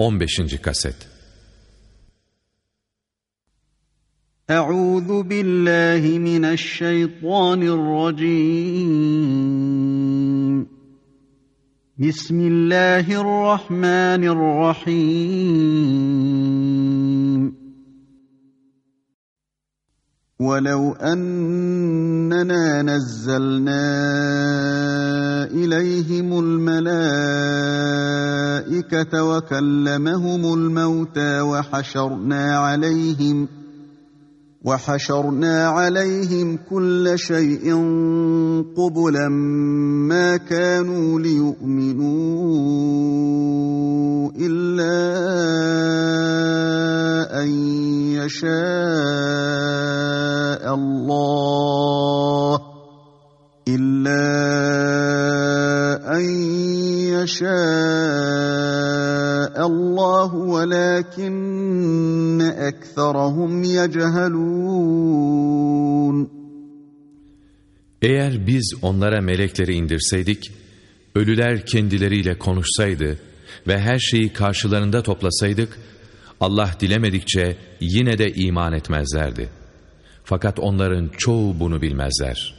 15. kaset Euzu billahi mineşşeytanirracim Bismillahirrahmanirrahim ولو أننا نزلنا إليهم الملائكة وكلمهم الموتى وحشرنا عليهم وحشرنا عليهم كل شيء قبلا ما كانوا ليؤمنوا إلا أن يشاء الله إلا أن يشاء الله ولكن أكثرهم يجهلون Eğer biz onlara melekleri indirseydik, ölüler kendileriyle konuşsaydı ve her şeyi karşılarında toplasaydık, Allah dilemedikçe yine de iman etmezlerdi. Fakat onların çoğu bunu bilmezler.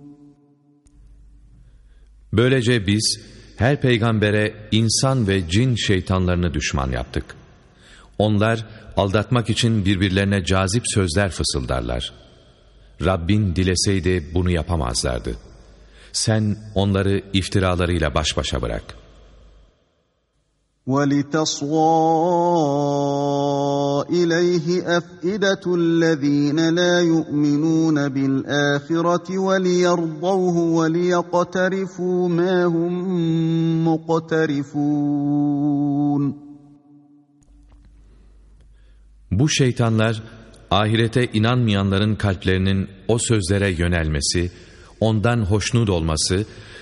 Böylece biz her peygambere insan ve cin şeytanlarını düşman yaptık. Onlar aldatmak için birbirlerine cazip sözler fısıldarlar. Rabbin dileseydi bunu yapamazlardı. Sen onları iftiralarıyla baş başa bırak.'' وَلِتَصْغَىٰ إِلَيْهِ أَفْئِدَةُ الَّذِينَ لَا يُؤْمِنُونَ بِالْآخِرَةِ وَلِيَرْضَوْهُ وَلِيَقْتَرِفُوا مَا هُم مُقْتَرِفُونَ Bu şeytanlar ahirete inanmayanların kalplerinin o sözlere yönelmesi, ondan hoşnut olması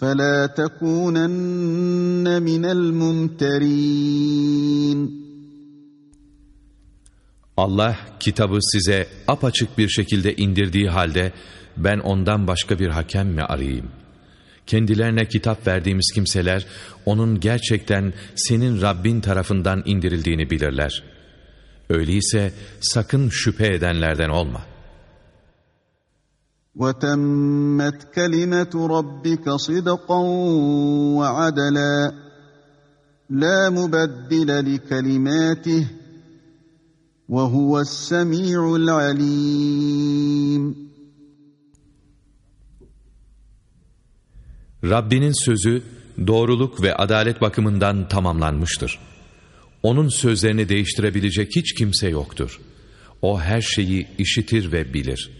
فَلَا تَكُونَنَّ مِنَ الْمُمْتَرِينَ Allah kitabı size apaçık bir şekilde indirdiği halde ben ondan başka bir hakem mi arayayım? Kendilerine kitap verdiğimiz kimseler onun gerçekten senin Rabbin tarafından indirildiğini bilirler. Öyleyse sakın şüphe edenlerden olma. وَتَمَّتْ كَلِمَةُ رَبِّكَ صِدْقًا وَعَدْلًا لَا مُبَدِّلَ لِكَلِمَاتِهِ وَهُوَ السَّمِيعُ الْعَلِيمُ Rabbinin sözü doğruluk ve adalet bakımından tamamlanmıştır. Onun sözlerini değiştirebilecek hiç kimse yoktur. O her şeyi işitir ve bilir.''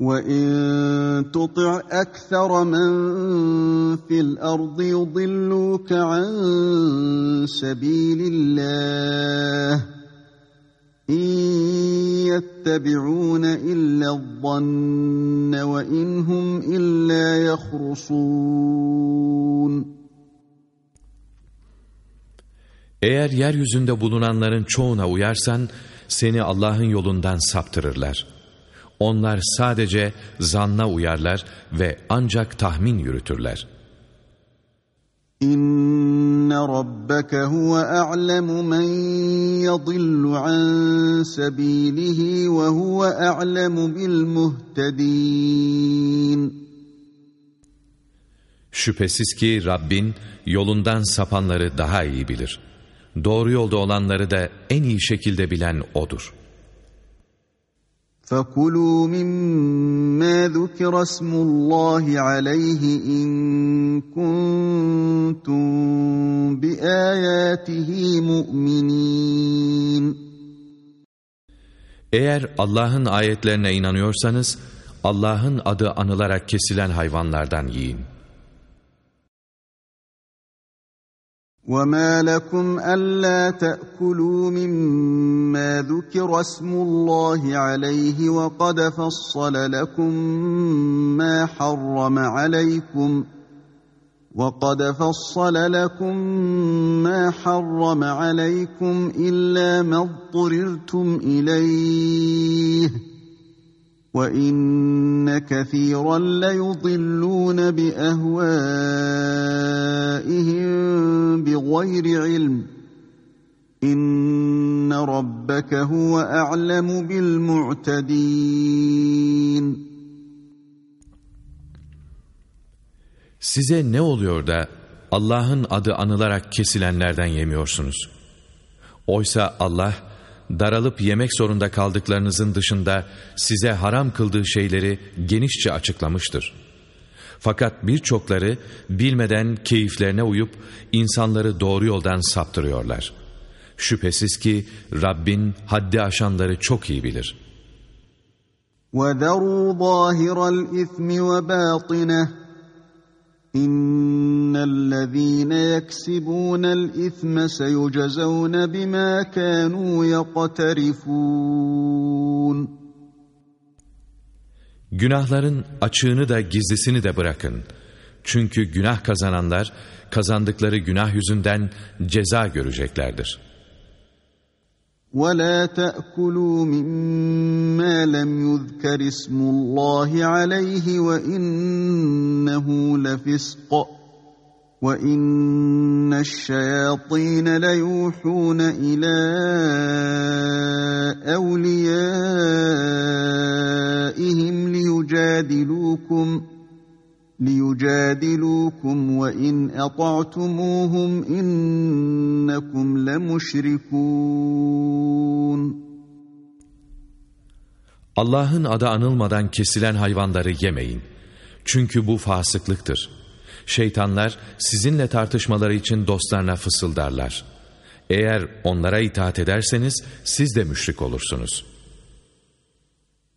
وَاِنْ تُطِعْ أَكْثَرَ مَنْ فِي الْأَرْضِ يُضِلُّوكَ عَنْ سَب۪يلِ اللّٰهِ اِنْ يَتَّبِعُونَ اِلَّا الظَّنَّ وَاِنْ هُمْ اِلَّا يَخْرُصُونَ Eğer yeryüzünde bulunanların çoğuna uyarsan, seni Allah'ın yolundan saptırırlar. Onlar sadece zanna uyarlar ve ancak tahmin yürütürler. İnne rabbeke huve a'lemu men yadillu an sabilihi ve huve a'lemu bil muhtedin. Şüphesiz ki Rabbin yolundan sapanları daha iyi bilir. Doğru yolda olanları da en iyi şekilde bilen O'dur. فَكُلُوا مِمَّا ذُكِرَ اسْمُ اللّٰهِ عَلَيْهِ اِنْ كُنْتُمْ بِآيَاتِهِ مُؤْمِنِينَ Eğer Allah'ın ayetlerine inanıyorsanız, Allah'ın adı anılarak kesilen hayvanlardan yiyin. وَمَا لَكُمْ أَلَّا تَأْكُلُوا مِمَّا ذُكِرَ اسْمُ اللَّهِ عَلَيْهِ وَقَدْ فَصَّلَ لَكُم مَّا حَرَّمَ عَلَيْكُمْ وَقَدْ فَصَّلَ لَكُم مَّا حَرَّمَ عَلَيْكُمْ إِلَّا مَا اضْطُرِرْتُمْ إِلَيْهِ وَإِنَّ كَثِيرًا لَّيُضِلُّونَ بِأَهْوَائِهِم بِغَيْرِ عِلْمٍ إِنَّ رَبَّكَ هُوَ أَعْلَمُ بِالْمُعْتَدِينَ Size ne oluyor da Allah'ın adı anılarak kesilenlerden yemiyorsunuz? Oysa Allah, daralıp yemek zorunda kaldıklarınızın dışında size haram kıldığı şeyleri genişçe açıklamıştır. Fakat birçokları bilmeden keyiflerine uyup insanları doğru yoldan saptırıyorlar. Şüphesiz ki Rabbin haddi aşanları çok iyi bilir. وَذَرُوا ظَاهِرَ الْإِثْمِ وَبَاطِنَهُ اِنَّ الَّذ۪ينَ يَكْسِبُونَ الْاِثْمَ سَيُجَزَوْنَ بِمَا كَانُوا يَقْتَرِفُونَ Günahların açığını da gizlisini de bırakın. Çünkü günah kazananlar kazandıkları günah yüzünden ceza göreceklerdir.'' ولا تاكلوا مما لم يذكر اسم الله عليه وانه لفسق وان الشياطين ليوحون إلى اوليائهم ليجادلوكم لِيُجَادِلُوكُمْ وَاِنْ اَطَعْتُمُوهُمْ اِنَّكُمْ لَمُشْرِكُونَ Allah'ın adı anılmadan kesilen hayvanları yemeyin. Çünkü bu fasıklıktır. Şeytanlar sizinle tartışmaları için dostlarına fısıldarlar. Eğer onlara itaat ederseniz siz de müşrik olursunuz.''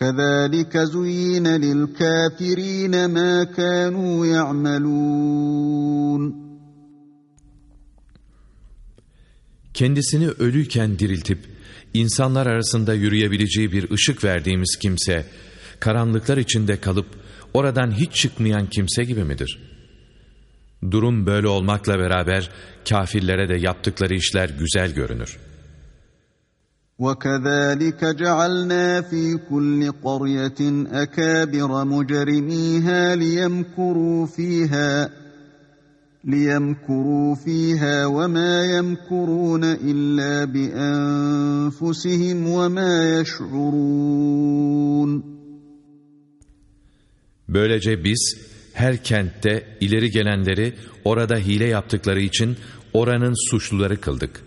كَذَٰلِكَ زُيِّنَ لِلْكَافِر۪ينَ مَا كَانُوا يَعْمَلُونَ Kendisini ölüyken diriltip, insanlar arasında yürüyebileceği bir ışık verdiğimiz kimse, karanlıklar içinde kalıp oradan hiç çıkmayan kimse gibi midir? Durum böyle olmakla beraber kafirlere de yaptıkları işler güzel görünür.'' وَكَذَٰلِكَ جَعَلْنَا ف۪ي كُلِّ قَرْيَةٍ أَكَابِرَ مُجْرِم۪يهَا لِيَمْكُرُوا ف۪يهَا لِيَمْكُرُوا ف۪يهَا وَمَا يَمْكُرُونَ إِلَّا بِأَنْفُسِهِمْ وَمَا يَشْعُرُونَ Böylece biz her kentte ileri gelenleri orada hile yaptıkları için oranın suçluları kıldık.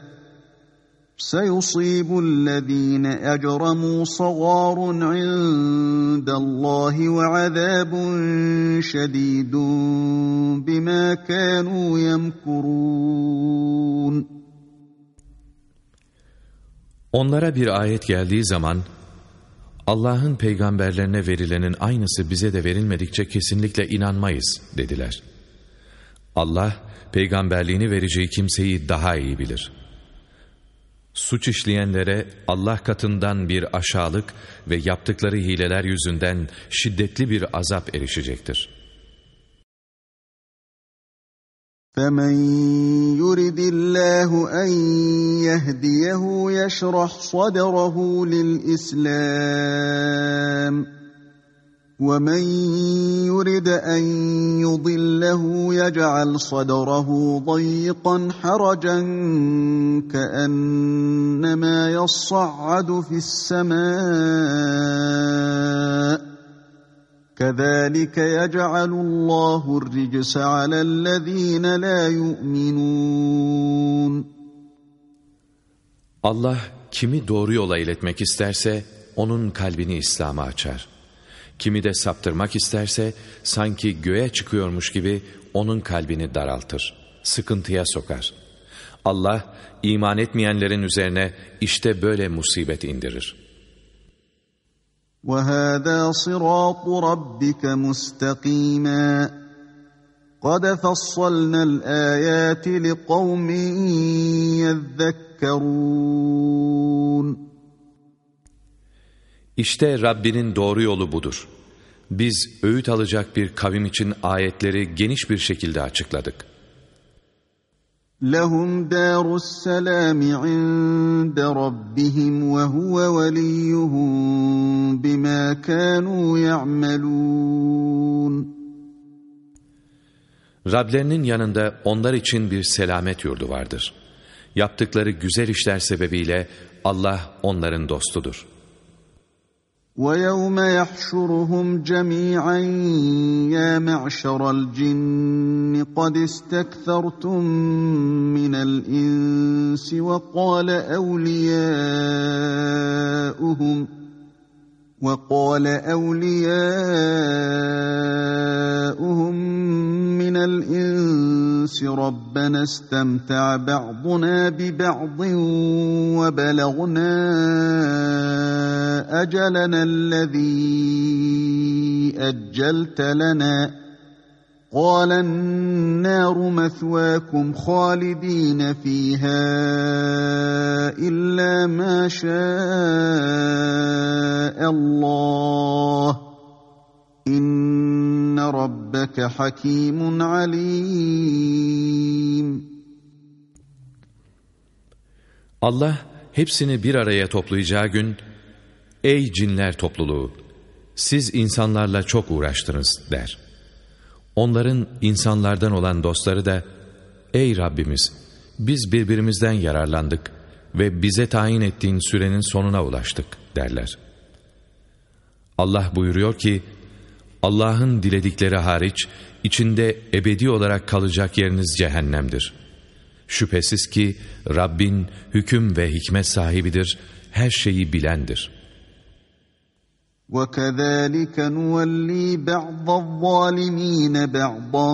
سيصيب الذين أجرموا صغار عند الله وعذاب شديد بما كانوا يمكرون Onlara bir ayet geldiği zaman, Allah'ın peygamberlerine verilenin aynısı bize de verilmedikçe kesinlikle inanmayız dediler. Allah, peygamberliğini vereceği kimseyi daha iyi bilir. Suç işleyenlere Allah katından bir aşağılık ve yaptıkları hileler yüzünden şiddetli bir azap erişecektir.'' فَمَنْ يُرِدِ اللّٰهُ أَنْ يَهْدِيَهُ يَشْرَحْ صَدْرَهُ لِلْإِسْلَامِ وَمَنْ يُرِدْ أَنْ يُضِلَّهُ يَجْعَلْ صَدْرَهُ ضَيِّقًا حَرَجًا كَأَنَّمَا يَصَّعَّدُ فِي السَّمَاءِ كَذَٰلِكَ يَجْعَلُ اللّٰهُ الرِّجْسَ عَلَى الَّذ۪ينَ لَا يُؤْمِنُونَ Allah kimi doğru yola iletmek isterse onun kalbini İslam'a açar. Kimi de saptırmak isterse sanki göğe çıkıyormuş gibi onun kalbini daraltır, sıkıntıya sokar. Allah iman etmeyenlerin üzerine işte böyle musibet indirir.'' وهذا صراط ربك مستقيما قد فصلنا الآيات لقوم يذكرون İşte Rabbinin doğru yolu budur. Biz öğüt alacak bir kavim için ayetleri geniş bir şekilde açıkladık. لهم دار السلام عند ربهم وهو وليهم بما كانوا يعملون Rablerinin yanında onlar için bir selamet yurdu vardır. Yaptıkları güzel işler sebebiyle Allah onların dostudur. وَيَوْمَ يَحْشُرُهُمْ جَمِيعًا يَا مَعْشَرَ الْجِنِّ قَدِ اسْتَكْثَرْتُم مِّنَ الْإِنسِ وَقَالَ أَوْلِيَاؤُهُمْ وَقَالَ أَوْلِيَاؤُهُم مِّنَ الْإِنسِ رَبَّنَا اسْتَمْتَعَ بَعْضُنَا بِبَعْضٍ وَبَلَغْنَا أَجَلَنَا الَّذِي أَجَّلْتَ لَنَا قَالَ النَّارُ مَثْوَاكُمْ خَالِدِينَ فِيهَا إِلَّا مَا شَاءَ اللَّهُ إِنَّ رَبَّكَ حَكِيمٌ عَلِيمٌ Allah hepsini bir araya toplayacağı gün, Ey cinler topluluğu! Siz insanlarla çok uğraştınız der. Onların insanlardan olan dostları da, Ey Rabbimiz! Biz birbirimizden yararlandık ve bize tayin ettiğin sürenin sonuna ulaştık derler. Allah buyuruyor ki, Allah'ın diledikleri hariç, içinde ebedi olarak kalacak yeriniz cehennemdir. Şüphesiz ki Rabbin hüküm ve hikmet sahibidir, her şeyi bilendir.'' وَكَذَٰلِكَ نُوَلِّي بَعْضَ الظَّالِمِينَ بَعْضًا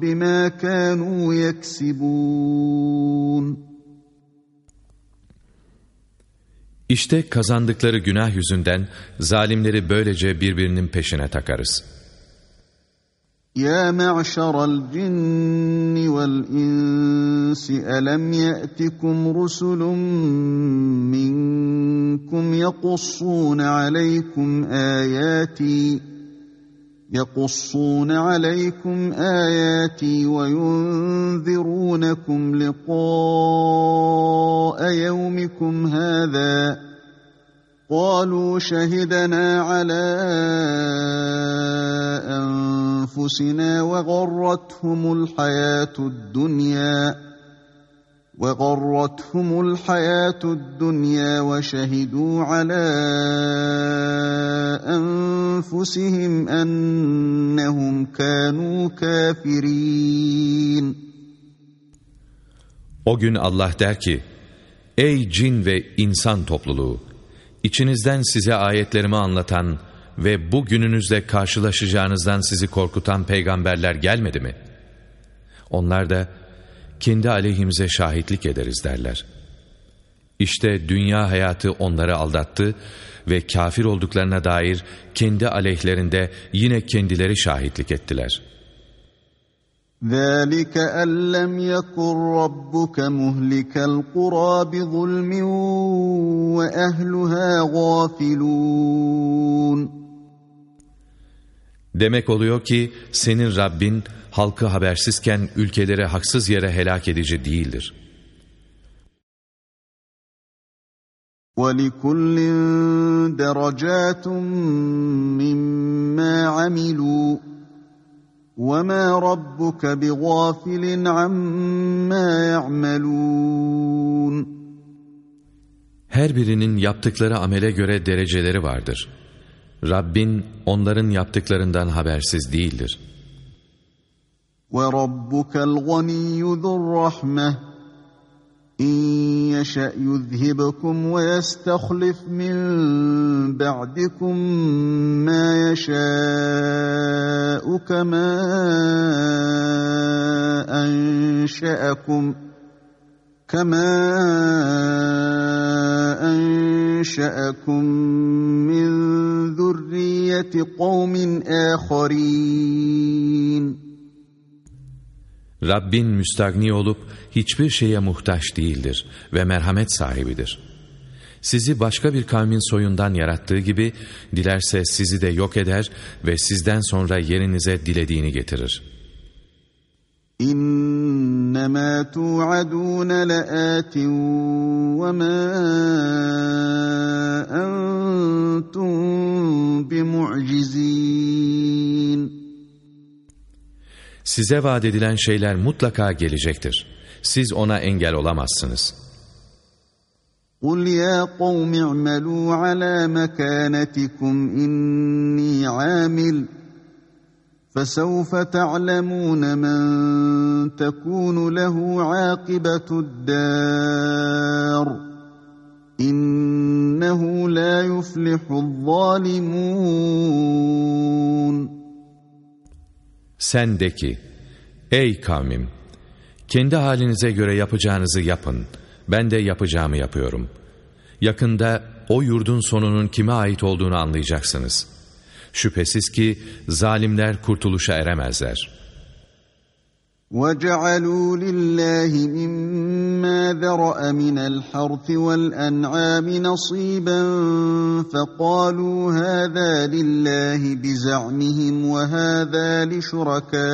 بِمَا كَانُوا يَكْسِبُونَ İşte kazandıkları günah yüzünden zalimleri böylece birbirinin peşine takarız. يا معشر الجن والإنس ألم يأتكم رسل منكم يقصون عليكم آياتي يقصون عليكم آياتي وينذرونكم لقاء يومكم هذا ۖ. قالوا شهدنا على أنفسنا وغرتهم الحياة الدنيا وغرتهم الحياة الدنيا وشهدوا على أنفسهم أنهم كانوا كافرين O gün Allah der ki, Ey cin ve insan topluluğu! İçinizden size ayetlerimi anlatan ve bu gününüzde karşılaşacağınızdan sizi korkutan peygamberler gelmedi mi? Onlar da kendi aleyhimize şahitlik ederiz derler. İşte dünya hayatı onları aldattı ve kafir olduklarına dair kendi aleyhlerinde yine kendileri şahitlik ettiler. ذَٰلِكَ أَنْ لَمْ يَكُنْ رَبُّكَ مُهْلِكَ الْقُرَى بِظُلْمٍ وَأَهْلُهَا غَافِلُونَ Demek oluyor ki senin Rabbin halkı habersizken ülkeleri haksız yere helak edici değildir. وَلِكُلٍّ دَرَجَاتٌ مِّمَّا عَمِلُوا وَمَا رَبُّكَ بِغَافِلٍ عَمَّا يَعْمَلُونَ Her birinin yaptıkları amele göre dereceleri vardır. Rabbin onların yaptıklarından habersiz değildir. وَرَبُّكَ الْغَنِيُّ ذُو الرَّحْمَةِ إِن يَشَأْ يُذْهِبْكُمْ وَيَسْتَخْلِفْ مِن بَعْدِكُم مَّا يَشَاءُ كَمَا أَنشَأَكُم كَمَا أَنشَأَكُم مِّن ذُرِّيَّةِ قَوْمٍ آخَرِينَ Rabbin müstagni olup hiçbir şeye muhtaç değildir ve merhamet sahibidir. Sizi başka bir kavmin soyundan yarattığı gibi dilerse sizi de yok eder ve sizden sonra yerinize dilediğini getirir. İnnemâ tu'adûne le'âtin ve mâ entum bimu'cizîn. Size vaat edilen şeyler mutlaka gelecektir. Siz ona engel olamazsınız. قُلْ يَا قَوْمِ اعْمَلُوا عَلَى مَكَانَتِكُمْ إِنِّي عَامِلٌ فَسَوْفَ تَعْلَمُونَ مَنْ تَكُونُ لَهُ عَاقِبَةُ الدَّارِ إِنَّهُ لَا يُفْلِحُ الظَّالِمُونَ Sen de ki, ey kavmim, kendi halinize göre yapacağınızı yapın, ben de yapacağımı yapıyorum. Yakında o yurdun sonunun kime ait olduğunu anlayacaksınız. Şüphesiz ki zalimler kurtuluşa eremezler.'' وَجَعَلُوا لِلَّهِ مِمَّا ذَرَأَ مِنَ الْحَرْثِ وَالْأَنْعَامِ نَصِيبًا فَقَالُوا هَذَا لِلَّهِ بِزَعْمِهِمْ وَهَذَا لِشُرَكَائِنَا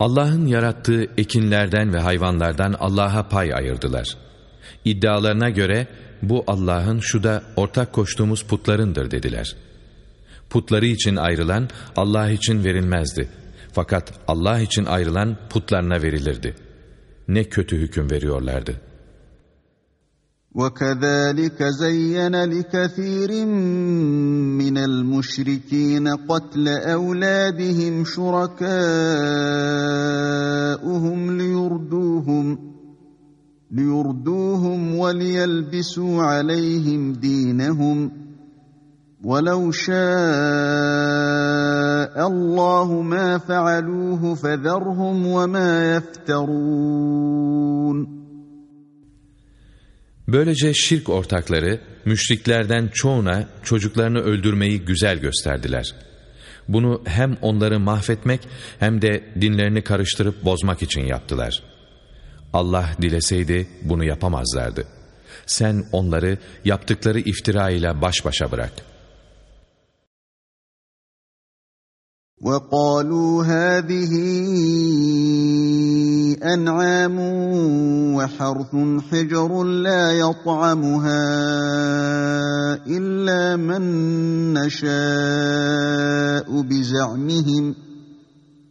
Allah'ın yarattığı ekinlerden ve hayvanlardan Allah'a pay ayırdılar. İddialarına göre bu Allah'ın şu da ortak koştuğumuz putlarındır dediler. Putları için ayrılan Allah için verilmezdi. Fakat Allah için ayrılan putlarına verilirdi. Ne kötü hüküm veriyorlardı.'' وَكَذَٰلِكَ زَيَّنَ لِكَثِيرٍ مِّنَ الْمُشْرِكِينَ قَتْلَ أَوْلَادِهِمْ شُرَكَاؤُهُمْ لِيُرْدُوهُمْ لِيُرْدُوهُمْ وَلِيَلْبِسُوا عَلَيْهِمْ دِينَهُمْ. وَلَوْ شَاءَ اللَّهُ مَا فَعَلُوهُ فَذَرْهُمْ وَمَا يَفْتَرُونَ. Böylece şirk ortakları müşriklerden çoğuna çocuklarını öldürmeyi güzel gösterdiler. Bunu hem onları mahvetmek hem de dinlerini karıştırıp bozmak için yaptılar. Allah dileseydi bunu yapamazlardı. Sen onları yaptıkları iftira ile baş başa bırak.'' وَقَالُوا هَٰذِهِ أَنْعَامٌ وَحَرْثٌ حِجْرٌ لَّا يَطْعَمُهَا إِلَّا مَن نَّشَاءُ بِزَعْمِهِمْ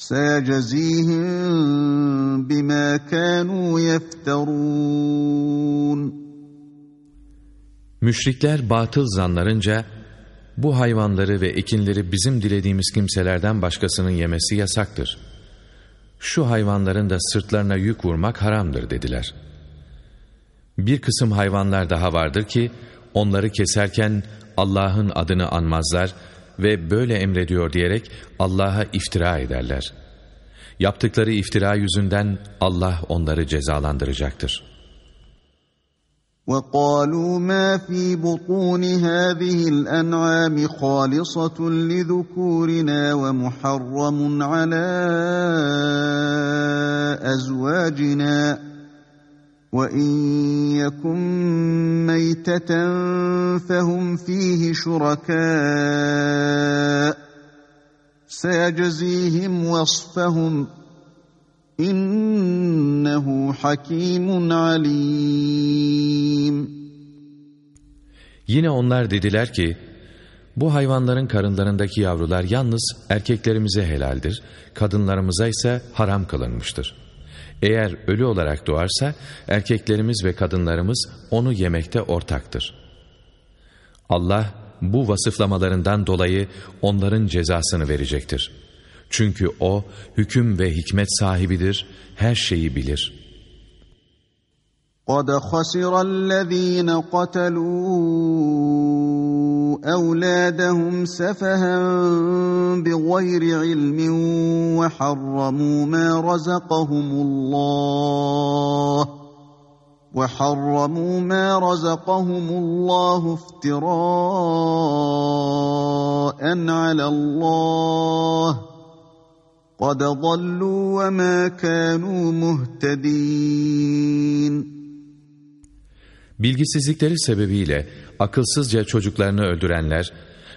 سيجزيهم بما كانوا يفترون Müşrikler batıl zanlarınca bu hayvanları ve ekinleri bizim dilediğimiz kimselerden başkasının yemesi yasaktır. Şu hayvanların da sırtlarına yük vurmak haramdır dediler. Bir kısım hayvanlar daha vardır ki onları keserken Allah'ın adını anmazlar ve böyle emrediyor diyerek Allah'a iftira ederler. Yaptıkları iftira yüzünden Allah onları cezalandıracaktır. وَقَالُوا مَا فِي بُطُونِ هَذِهِ الْأَنْعَامِ خَالِصَةٌ لِذُكُورِنَا وَمُحَرَّمٌ عَلَى أَزْوَاجِنَا وَإِنْ يَكُنْ مَيْتَةً فَهُمْ فِيهِ شُرَكَاءُ سَيَجْزِيهِمْ وَصْفَهُمْ İnnehu hakimun alim. Yine onlar dediler ki, bu hayvanların karınlarındaki yavrular yalnız erkeklerimize helaldir, kadınlarımıza ise haram kılınmıştır. Eğer ölü olarak doğarsa erkeklerimiz ve kadınlarımız onu yemekte ortaktır. Allah bu vasıflamalarından dolayı onların cezasını verecektir. Çünkü O hüküm ve hikmet sahibidir, her şeyi bilir. قَدْ خَسِرَ الَّذ۪ينَ قَتَلُوا أَوْلَادَهُمْ سَفَهًا بِغَيْرِ عِلْمٍ وَحَرَّمُوا مَا رَزَقَهُمُ اللّٰهُ وَحَرَّمُوا مَا رَزَقَهُمُ اللّٰهُ افْتِرَاءً عَلَى اللّٰهِ قَدْ ضَلُّوا وَمَا كَانُوا مُهْتَد۪ينَ Bilgisizlikleri sebebiyle akılsızca çocuklarını öldürenler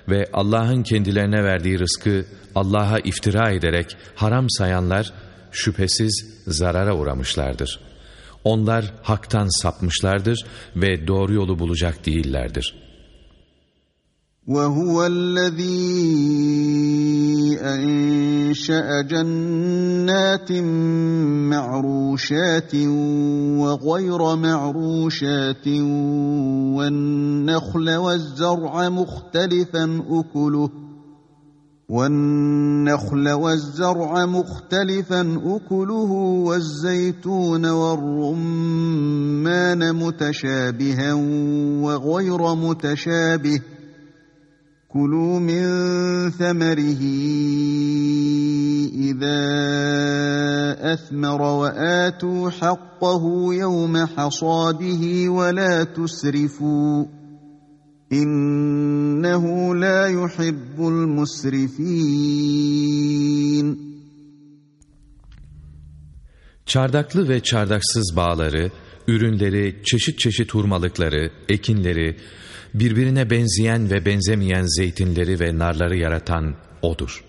ve Allah'ın kendilerine verdiği rızkı Allah'a iftira ederek haram sayanlar şüphesiz zarara uğramışlardır. Onlar haktan sapmışlardır ve doğru yolu bulacak değillerdir.'' وهو الذي أنشأ جنات معروشات وغير معروشات والنخل والزرع مختلفا أكله والنخل والزرع مختلفا أكله والزيتون والرمان متشابها وغير متشابه كُلُوا مِنْ ثَمَرِهِ إِذَا أَثْمَرَ وَآتُوا حَقَّهُ يَوْمَ حَصَادِهِ وَلَا تُسْرِفُوا إِنَّهُ لَا يُحِبُّ الْمُسْرِفِينَ Çardaklı ve çardaksız bağları, ürünleri, çeşit çeşit hurmalıkları, ekinleri, birbirine benzeyen ve benzemeyen zeytinleri ve narları yaratan O'dur.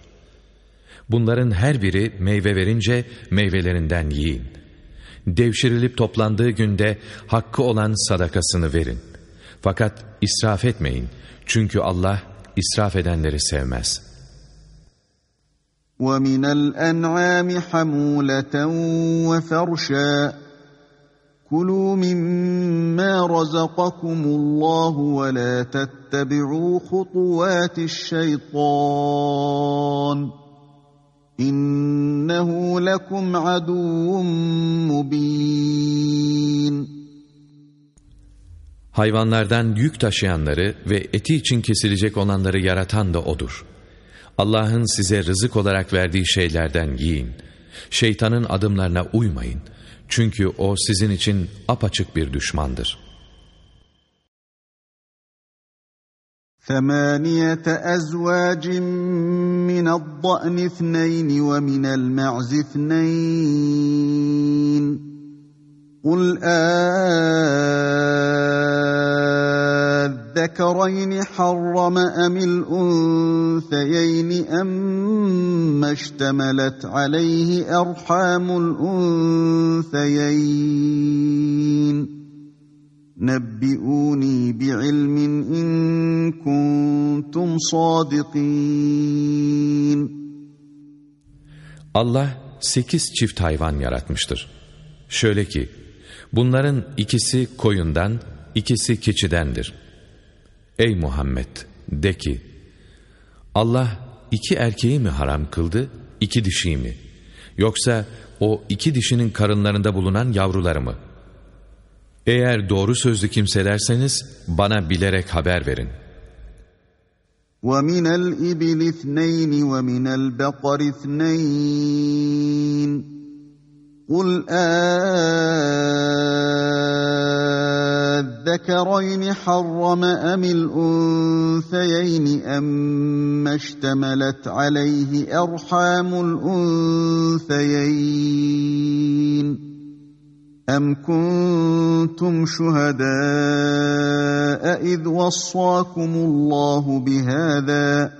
Bunların her biri meyve verince meyvelerinden yiyin. Devşirilip toplandığı günde hakkı olan sadakasını verin. Fakat israf etmeyin. Çünkü Allah israf edenleri sevmez.'' وَمِنَ الْأَنْعَامِ حَمُولَةً وَفَرْشًا كُلُوا مِمَّا رَزَقَكُمُ اللّٰهُ وَلَا تَتَّبِعُوا خُطُوَاتِ الشَّيْطَانِ إِنَّهُ لَكُمْ عَدُوٌ مُّبِينٌ Hayvanlardan yük taşıyanları ve eti için kesilecek olanları yaratan da O'dur. Allah'ın size rızık olarak verdiği şeylerden yiyin. Şeytanın adımlarına uymayın.'' Çünkü o sizin için apaçık bir düşmandır. ثمانية أزواج من الضأن اثنين ومن المعز اثنين قُلْ أَذَّكَرَيْنِ حَرَّمَ أَمِ الْأُنثَيَيْنِ أَمَّا اشْتَمَلَتْ عَلَيْهِ أَرْحَامُ الْأُنثَيَيْنِ نَبِّئُونِي بِعِلْمٍ إِن كُنتُمْ صَادِقِينَ Allah sekiz çift hayvan yaratmıştır. Şöyle ki, bunların ikisi koyundan, ikisi keçidendir. Ey Muhammed! De ki, Allah iki erkeği mi haram kıldı, iki dişiyi mi? Yoksa o iki dişinin karınlarında bulunan yavruları mı? Eğer doğru sözlü kimselerseniz bana bilerek haber verin. وَمِنَ الْإِبِلِ اثْنَيْنِ وَمِنَ الْبَقَرِ اثْنَيْنِ قُلْ أَذَّكَرَيْنِ حَرَّمَ أَمِ الْأُنثَيَيْنِ أَمَّا اشْتَمَلَتْ عَلَيْهِ أَرْحَامُ الْأُنثَيَيْنِ أَمْ كُنتُمْ شُهَدَاءَ إِذْ وَصَّاكُمُ اللَّهُ بِهَذَا ۚ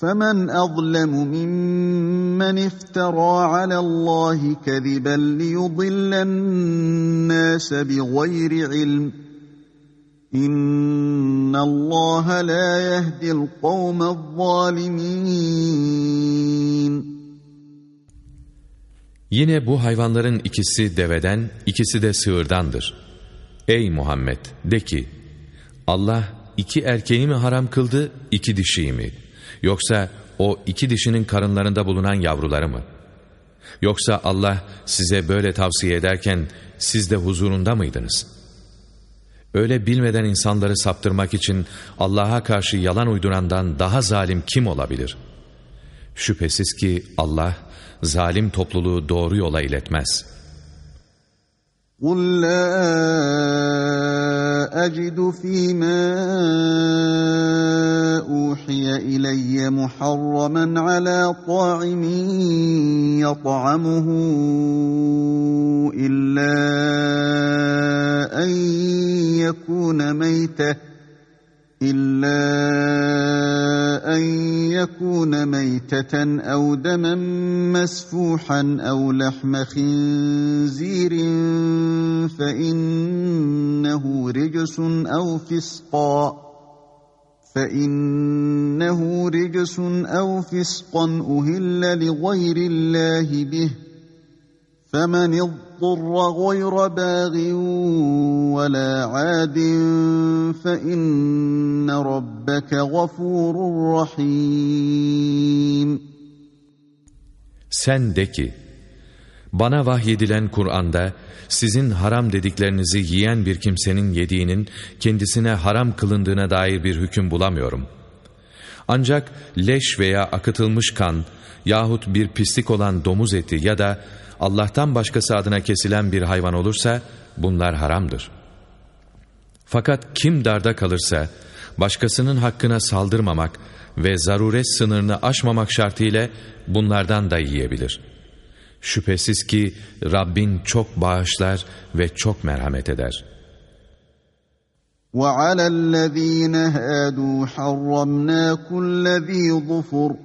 فَمَنْ أَظْلَمُ مِمَّنِ افْتَرَىٰ عَلَى اللَّهِ كَذِبًا لِيُضِلَّ النَّاسَ بِغَيْرِ عِلْمٍ ۗ إِنَّ اللَّهَ لَا يَهْدِي الْقَوْمَ الظَّالِمِينَ Yine bu hayvanların ikisi deveden, ikisi de sığırdandır. Ey Muhammed! De ki, Allah iki erkeği mi haram kıldı, iki dişiyi mi? Yoksa o iki dişinin karınlarında bulunan yavruları mı? Yoksa Allah size böyle tavsiye ederken siz de huzurunda mıydınız? Öyle bilmeden insanları saptırmak için Allah'a karşı yalan uydurandan daha zalim kim olabilir? Şüphesiz ki Allah, zalim topluluğu doğru yola iletmez. قُلْ أجد فيما أوحي إلي محرما على طاعم يطعمه إلا أن يكون ميته إلا أن يكون ميتة أو دما مسفوحا أو لحم خنزير فإنه رجس أو فسقا فإنه رجس أو فسقا أهل لغير الله به فمن اضطر غَيْرَ بَاغٍ وَلَا عَادٍ فَإِنَّ رَبَّكَ غَفُورٌ رَّحِيمٌ Sen de ki, bana vahyedilen Kur'an'da sizin haram dediklerinizi yiyen bir kimsenin yediğinin kendisine haram kılındığına dair bir hüküm bulamıyorum. Ancak leş veya akıtılmış kan yahut bir pislik olan domuz eti ya da Allah'tan başkası adına kesilen bir hayvan olursa bunlar haramdır. Fakat kim darda kalırsa başkasının hakkına saldırmamak ve zaruret sınırını aşmamak şartıyla bunlardan da yiyebilir. Şüphesiz ki Rabbin çok bağışlar ve çok merhamet eder. وَعَلَى الَّذ۪ينَ هَادُوا حَرَّمْنَا كُلَّ ذ۪ي ظُفُرٍ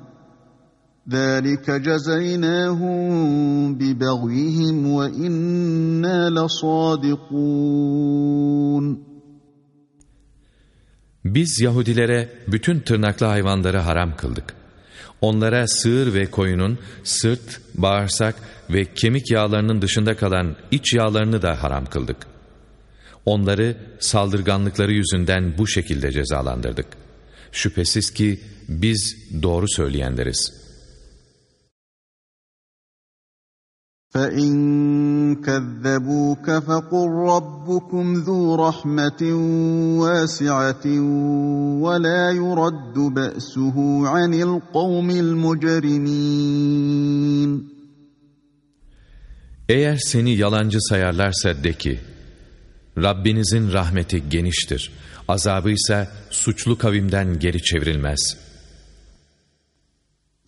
ذَٰلِكَ جَزَيْنَاهُم بِبَغْيِهِمْ وَإِنَّا لَصَادِقُونَ Biz Yahudilere bütün tırnaklı hayvanları haram kıldık. Onlara sığır ve koyunun sırt, bağırsak ve kemik yağlarının dışında kalan iç yağlarını da haram kıldık. Onları saldırganlıkları yüzünden bu şekilde cezalandırdık. Şüphesiz ki biz doğru söyleyenleriz.'' فَاِنْ كَذَّبُوكَ فَقُلْ رَبُّكُمْ ذُو رَحْمَةٍ وَاسِعَةٍ وَلَا يُرَدُّ بَأْسُهُ عَنِ الْقَوْمِ الْمُجْرِمِينَ Eğer seni yalancı sayarlarsa de ki, Rabbinizin rahmeti geniştir, azabı ise suçlu kavimden geri çevrilmez.''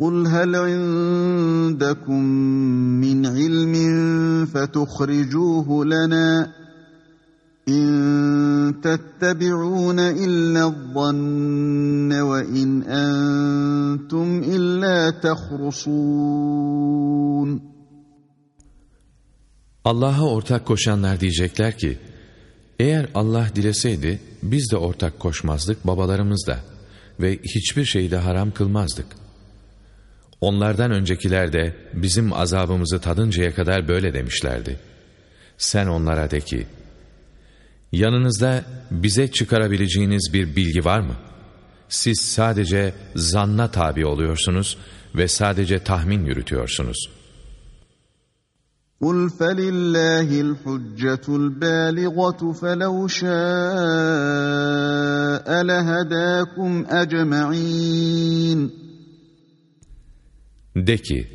قل هل عندكم من علم فتخرجوه لنا إن تتبعون إلا الظن وإن أنتم إلا تخرصون Allah'a ortak koşanlar diyecekler ki, eğer Allah dileseydi biz de ortak koşmazdık babalarımız da ve hiçbir şeyi de haram kılmazdık.'' Onlardan öncekiler de bizim azabımızı tadıncaya kadar böyle demişlerdi. Sen onlara de ki, yanınızda bize çıkarabileceğiniz bir bilgi var mı? Siz sadece zanna tabi oluyorsunuz ve sadece tahmin yürütüyorsunuz. قُلْ فَلِلَّهِ الْحُجَّةُ الْبَالِغَةُ فَلَوْ شَاءَ لَهَدَاكُمْ أَجْمَعِينَ De ki,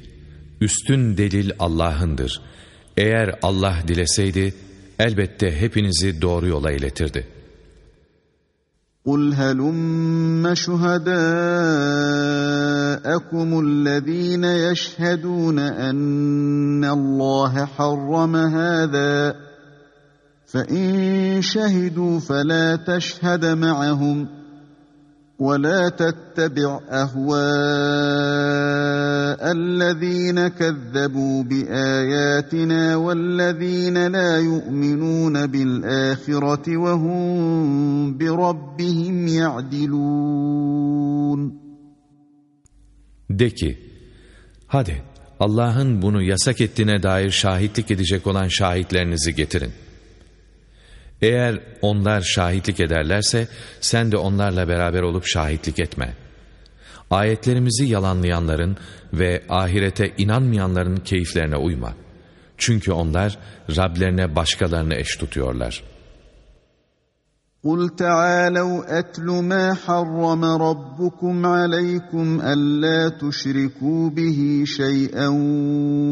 üstün delil Allah'ındır. Eğer Allah dileseydi, elbette hepinizi doğru yola iletirdi. قُلْ هَلُمَّ شُهَدَاءَكُمُ الَّذ۪ينَ يَشْهَدُونَ أَنَّ اللّٰهَ حَرَّمَ هَذَا فَاِنْ شَهِدُوا فَلَا تَشْهَدَ مَعَهُمْ ولا تتبع اهواء الذين كذبوا باياتنا والذين لا يؤمنون بالاخره وهم بربهم يعدلون De ki, hadi Allah'ın bunu yasak ettiğine dair şahitlik edecek olan şahitlerinizi getirin. Eğer onlar şahitlik ederlerse sen de onlarla beraber olup şahitlik etme. Ayetlerimizi yalanlayanların ve ahirete inanmayanların keyiflerine uyma. Çünkü onlar Rablerine başkalarını eş tutuyorlar. قُلْ تَعَالَوْا أَتْلُ مَا حَرَّمَ رَبُّكُمْ عَلَيْكُمْ أَلَّا تُشْرِكُوا بِهِ شَيْئًا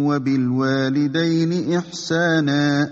وَبِالْوَالِدَيْنِ إِحْسَانًا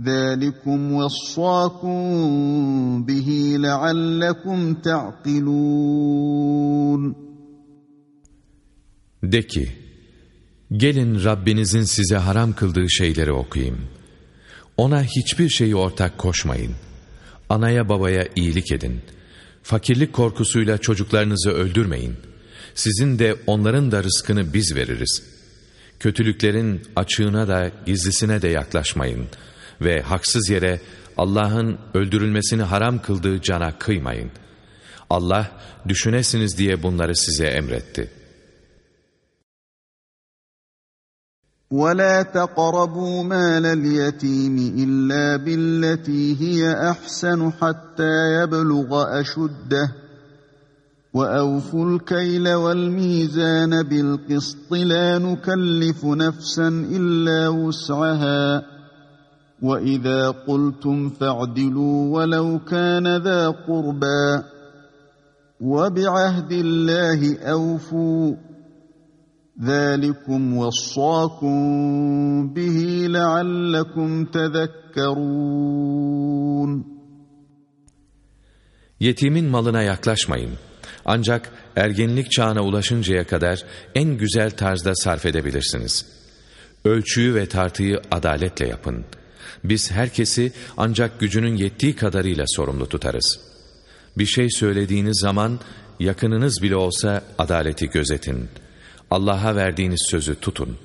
ذَٰلِكُمْ وَصَّاكُمْ بِهِ لَعَلَّكُمْ تَعْقِلُونَ De ki, gelin Rabbinizin size haram kıldığı şeyleri okuyayım. Ona hiçbir şeyi ortak koşmayın. Anaya babaya iyilik edin. Fakirlik korkusuyla çocuklarınızı öldürmeyin. Sizin de onların da rızkını biz veririz. Kötülüklerin açığına da gizlisine de yaklaşmayın.'' ve haksız yere Allah'ın öldürülmesini haram kıldığı cana kıymayın. Allah düşünesiniz diye bunları size emretti. وَلَا تَقْرَبُوا مَالَ الْيَتِيمِ إِلَّا بِالَّتِي هِيَ أَحْسَنُ حَتَّى يَبْلُغَ أَشُدَّهُ وَأَوْفُوا الْكَيْلَ وَالْمِيزَانَ بِالْقِسْطِ لَا نُكَلِّفُ نَفْسًا إِلَّا وُسْعَهَا وَإِذَا قُلْتُمْ فَاعْدِلُوا وَلَوْ كَانَ ذَا قُرْبَى وَبِعَهْدِ اللّٰهِ أَوْفُوا ذَٰلِكُمْ وَصَّاكُمْ بِهِ لَعَلَّكُمْ تَذَكَّرُونَ Yetimin malına yaklaşmayın. Ancak ergenlik çağına ulaşıncaya kadar en güzel tarzda sarf edebilirsiniz. Ölçüyü ve tartıyı adaletle yapın. Biz herkesi ancak gücünün yettiği kadarıyla sorumlu tutarız. Bir şey söylediğiniz zaman yakınınız bile olsa adaleti gözetin. Allah'a verdiğiniz sözü tutun.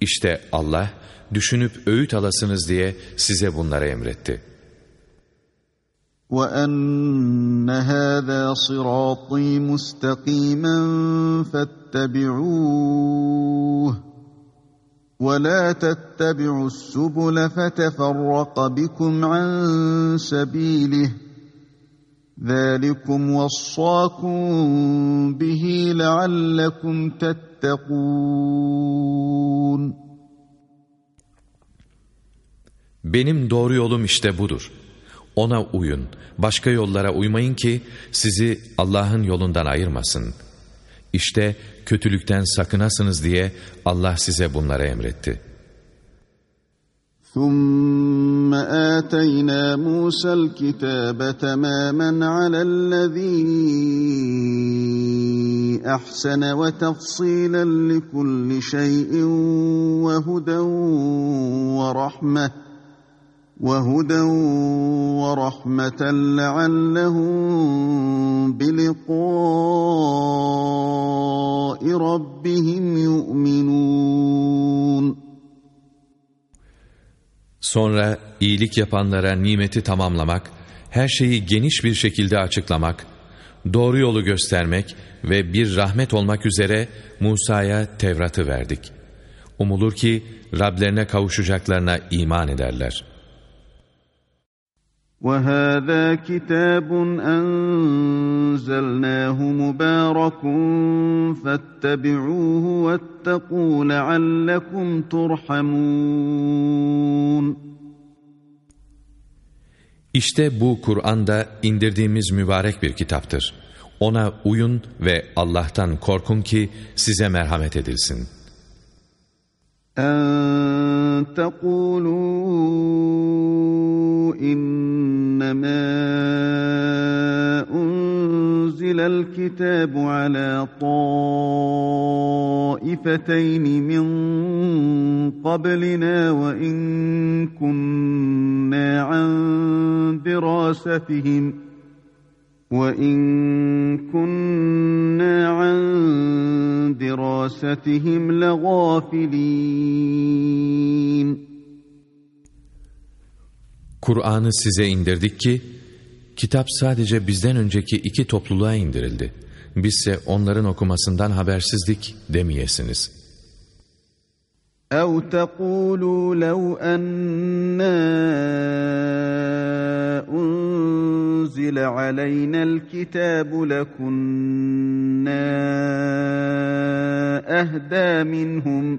İşte Allah düşünüp öğüt alasınız diye size bunları emretti.'' وَأَنَّ هَذَا صِرَاطِي مُسْتَقِيمًا فَاتَّبِعُوهُ وَلَا تَتَّبِعُوا السُّبُلَ فَتَفَرَّقَ بِكُمْ عَن سَبِيلِهِ ذَلِكُمْ وَصَّاكُمْ بِهِ لَعَلَّكُمْ تَتَّقُونَ Benim doğru yolum işte budur. Ona uyun, başka yollara uymayın ki sizi Allah'ın yolundan ayırmasın. İşte kötülükten sakınasınız diye Allah size bunları emretti. ثُمَّ آتَيْنَا مُوسَى الْكِتَابَ تَمَامًا عَلَى الَّذ۪ي أَحْسَنَ وَتَفْصِيلًا لِكُلِّ شَيْءٍ وَهُدًى وَرَحْمَةً وَهُدًى وَرَحْمَةً لَعَلَّهُمْ بِلِقَاءِ رَبِّهِمْ يُؤْمِنُونَ Sonra iyilik yapanlara nimeti tamamlamak, her şeyi geniş bir şekilde açıklamak, doğru yolu göstermek ve bir rahmet olmak üzere Musa'ya Tevrat'ı verdik. Umulur ki Rablerine kavuşacaklarına iman ederler.'' وَهَذَا كِتَابٌ أَنزَلْنَاهُ مُبَارَكٌ فَاتَّبِعُوهُ وَاتَّقُوا لَعَلَّكُمْ تُرْحَمُونَ İşte bu Kur'an'da indirdiğimiz mübarek bir kitaptır. Ona uyun ve Allah'tan korkun ki size merhamet edilsin. أَن تَقُولُوا إِنَّمَا أُنزِلَ الْكِتَابُ عَلَى طَائِفَتَيْنِ مِن قَبْلِنَا وَإِن كُنَّا عَن دِرَاسَتِهِمْ ۖ وَإِن كُنَّا عَن دِرَاسَتِهِمْ لَغَافِلِينَ Kur'an'ı size indirdik ki, kitap sadece bizden önceki iki topluluğa indirildi. Bizse onların okumasından habersizdik demeyesiniz.'' أَوْ تَقُولُوا لَوْ أَنَّا أُنزِلَ عَلَيْنَا الْكِتَابُ لَكُنَّا أَهْدَى مِنْهُمْ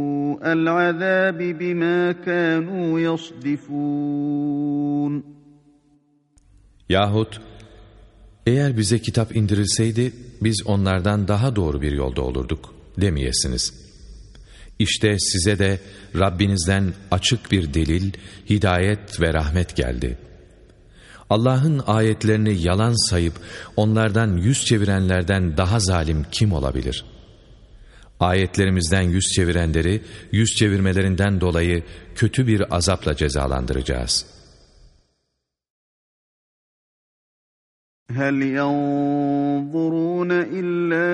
الْعَذَابِ بِمَا كَانُوا يَصْدِفُونَ Yahut eğer bize kitap indirilseydi biz onlardan daha doğru bir yolda olurduk demeyesiniz. İşte size de Rabbinizden açık bir delil, hidayet ve rahmet geldi. Allah'ın ayetlerini yalan sayıp onlardan yüz çevirenlerden daha zalim kim olabilir? Ayetlerimizden yüz çevirenleri yüz çevirmelerinden dolayı kötü bir azapla cezalandıracağız.'' هل ينظرون إلا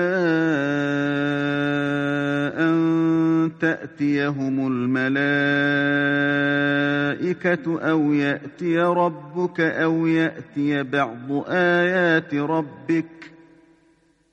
أن تأتيهم الملائكة أو يأتي ربك أو يأتي بعض آيات ربك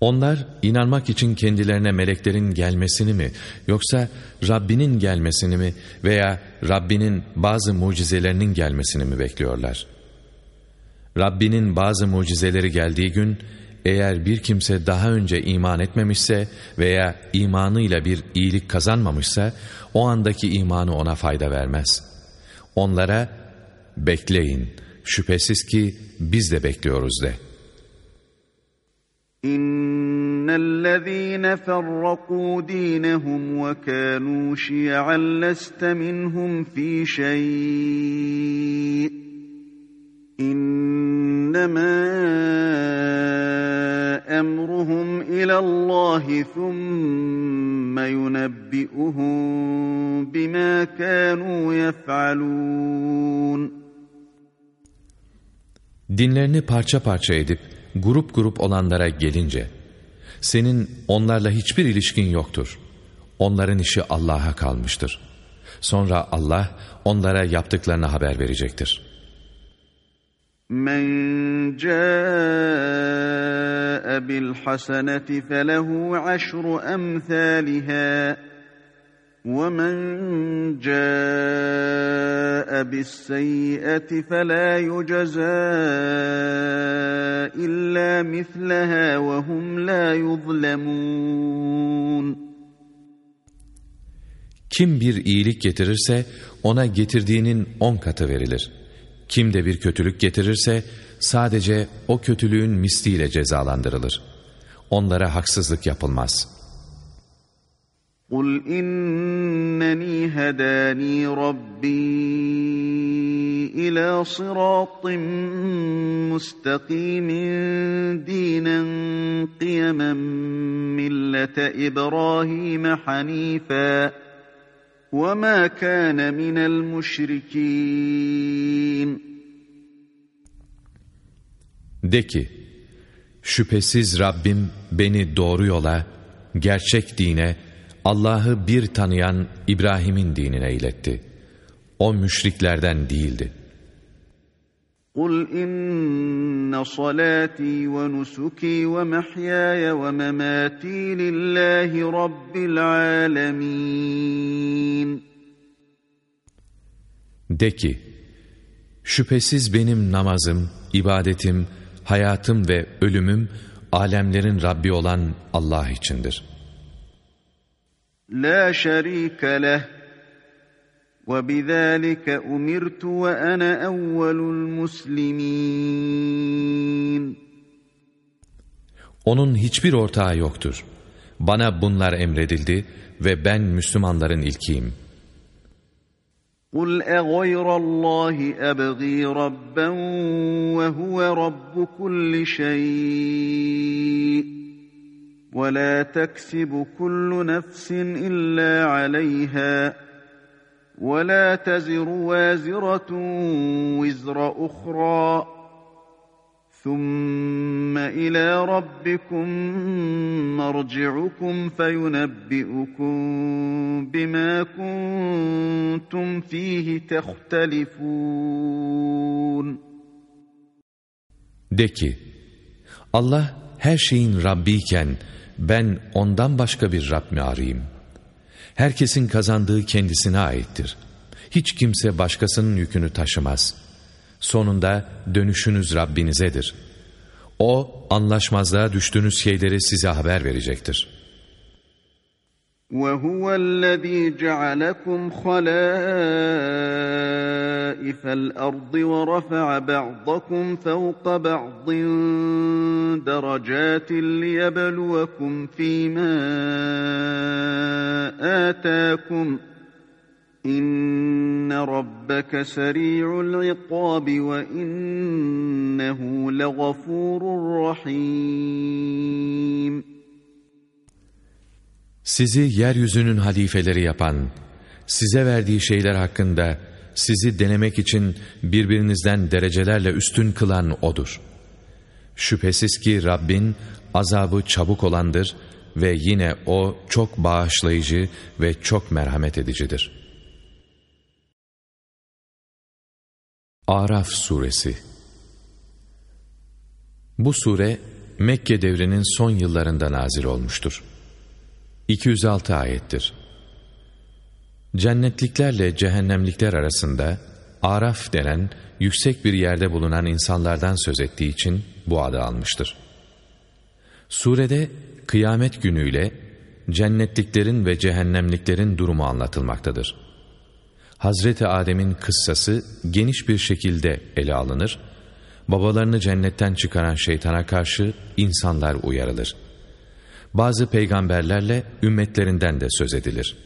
Onlar inanmak için kendilerine meleklerin gelmesini mi yoksa Rabbinin gelmesini mi veya Rabbinin bazı mucizelerinin gelmesini mi bekliyorlar? Rabbinin bazı mucizeleri geldiği gün eğer bir kimse daha önce iman etmemişse veya imanıyla bir iyilik kazanmamışsa o andaki imanı ona fayda vermez. Onlara bekleyin şüphesiz ki biz de bekliyoruz de.'' إن الذين فرقوا دينهم وكانوا شيعا لست منهم في شيء إنما أمرهم إلى الله ثم ينبئهم بما كانوا يفعلون Dinlerini parça parça edip grup grup olanlara gelince, senin onlarla hiçbir ilişkin yoktur. Onların işi Allah'a kalmıştır. Sonra Allah onlara yaptıklarını haber verecektir. Ca'e bil haseneti felehu aşru emthaliha وَمَنْ جَاءَ بِالسَّيِّئَةِ فَلَا يُجَزَى إِلَّا مِثْلَهَا وَهُمْ لَا يُظْلَمُونَ Kim bir iyilik getirirse ona getirdiğinin on katı verilir. Kim de bir kötülük getirirse sadece o kötülüğün misliyle cezalandırılır. Onlara haksızlık yapılmaz.'' قل إنني هداني ربي إلى صراط مستقيم دينا قيما ملة إبراهيم حنيفا وما كان من المشركين. De ki, şüphesiz Rabbim beni doğru yola, gerçek dine, Allah'ı bir tanıyan İbrahim'in dinine iletti. O müşriklerden değildi. قُلْ إِنَّ صَلَاتِي وَنُسُكِي وَمَحْيَايَ وَمَمَاتِي لِلَّهِ رَبِّ الْعَالَمِينَ De ki, şüphesiz benim namazım, ibadetim, hayatım ve ölümüm, alemlerin Rabbi olan Allah içindir.'' لا شريك له وبذلك أمرت وأنا أول المسلمين Onun hiçbir ortağı yoktur. Bana bunlar emredildi ve ben Müslümanların ilkiyim. قُلْ أَغَيْرَ اللّٰهِ أَبْغِي رَبًّا وَهُوَ رَبُّ كُلِّ شَيْءٍ ولا تكسب كل نفس إلا عليها ولا تزر وازرة وزر أخرى ثم إلى ربكم مرجعكم فينبئكم بما كنتم فيه تختلفون. De ki, Allah her şeyin ben ondan başka bir Rab mi arayayım? Herkesin kazandığı kendisine aittir. Hiç kimse başkasının yükünü taşımaz. Sonunda dönüşünüz Rabbinizedir. O, anlaşmazlığa düştüğünüz şeyleri size haber verecektir.'' وهو الذي جعلكم خلائف الأرض ورفع بعضكم فوق بعض درجات ليبلوكم فيما آتاكم إن ربك سريع العقاب وإنه لغفور رحيم. Sizi yeryüzünün halifeleri yapan, size verdiği şeyler hakkında sizi denemek için birbirinizden derecelerle üstün kılan O'dur. Şüphesiz ki Rabbin azabı çabuk olandır ve yine O çok bağışlayıcı ve çok merhamet edicidir. Araf Suresi Bu sure Mekke devrinin son yıllarında nazil olmuştur. 206 ayettir. Cennetliklerle cehennemlikler arasında Araf denen yüksek bir yerde bulunan insanlardan söz ettiği için bu adı almıştır. Surede kıyamet günüyle cennetliklerin ve cehennemliklerin durumu anlatılmaktadır. Hazreti Adem'in kıssası geniş bir şekilde ele alınır, babalarını cennetten çıkaran şeytana karşı insanlar uyarılır. Bazı peygamberlerle ümmetlerinden de söz edilir.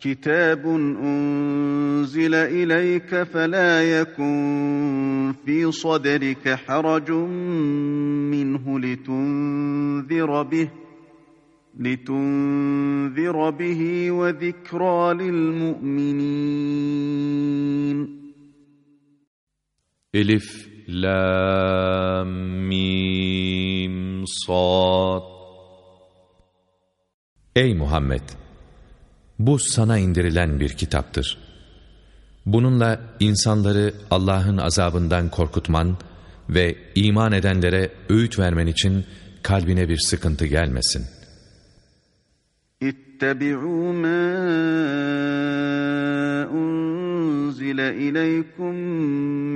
كتاب أنزل إليك فلا يكن في صدرك حرج منه لتنذر به لتنذر به وذكرى للمؤمنين ألف لام ميم صاد Ey Muhammed! Bu sana indirilen bir kitaptır. Bununla insanları Allah'ın azabından korkutman ve iman edenlere öğüt vermen için kalbine bir sıkıntı gelmesin. İttebi'û mâ unzile ileykum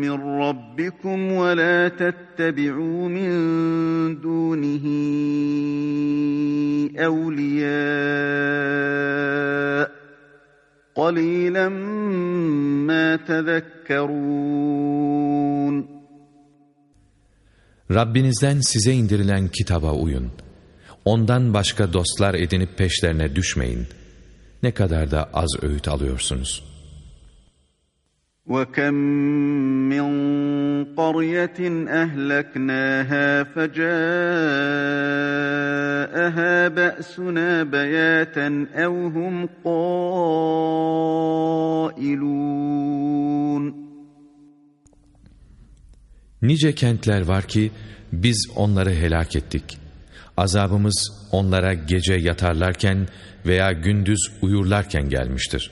min rabbikum ve lâ tettebi'û min dûnihi evliyâ قَلِيلًا مَا تَذَكَّرُونَ Rabbinizden size indirilen kitaba uyun. Ondan başka dostlar edinip peşlerine düşmeyin. Ne kadar da az öğüt alıyorsunuz. وَكَمْ مِنْ قَرْيَةٍ أَهْلَكْنَاهَا فَجَاءَهَا بَأْسُنَا بَيَاتًا أَوْ هُمْ قَائِلُونَ Nice kentler var ki biz onları helak ettik. Azabımız onlara gece yatarlarken veya gündüz uyurlarken gelmiştir.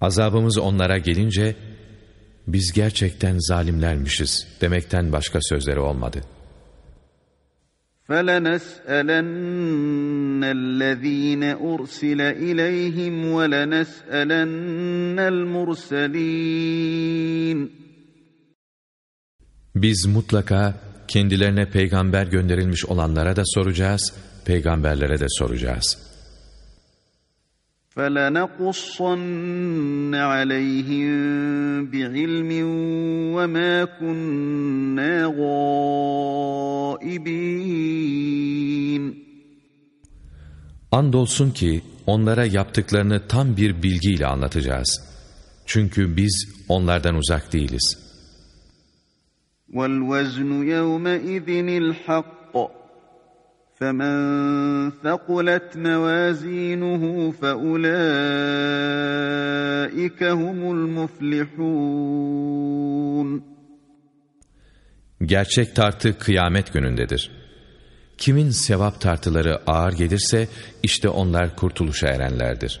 Azabımız onlara gelince, biz gerçekten zalimlermişiz demekten başka sözleri olmadı. فَلَنَسْأَلَنَّ الَّذ۪ينَ أُرْسِلَ إِلَيْهِمْ وَلَنَسْأَلَنَّ الْمُرْسَلِينَ Biz mutlaka kendilerine peygamber gönderilmiş olanlara da soracağız, peygamberlere de soracağız. فَلَنَقُصَّنَّ عَلَيْهِمْ بِعِلْمٍ وَمَا كُنَّا غَائِبِينَ Andolsun ki onlara yaptıklarını tam bir bilgiyle anlatacağız. Çünkü biz onlardan uzak değiliz. وَالْوَزْنُ يَوْمَئِذٍ الْحَقِّ فَمَنْ ثَقُلَتْ مَوَازِينُهُ فَأُولَٰئِكَ هُمُ الْمُفْلِحُونَ Gerçek tartı kıyamet günündedir. Kimin sevap tartıları ağır gelirse işte onlar kurtuluşa erenlerdir.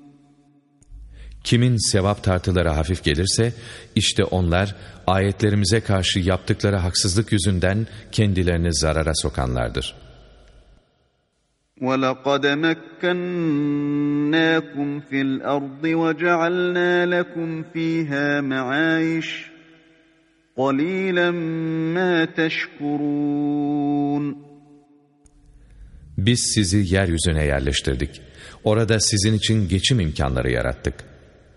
Kimin sevap tartıları hafif gelirse, işte onlar ayetlerimize karşı yaptıkları haksızlık yüzünden kendilerini zarara sokanlardır. وَلَقَدْ مَكَّنَّاكُمْ فِي الْأَرْضِ وَجَعَلْنَا لَكُمْ فِيهَا مَعَايِشْ قَلِيلًا مَا تَشْكُرُونَ Biz sizi yeryüzüne yerleştirdik. Orada sizin için geçim imkanları yarattık.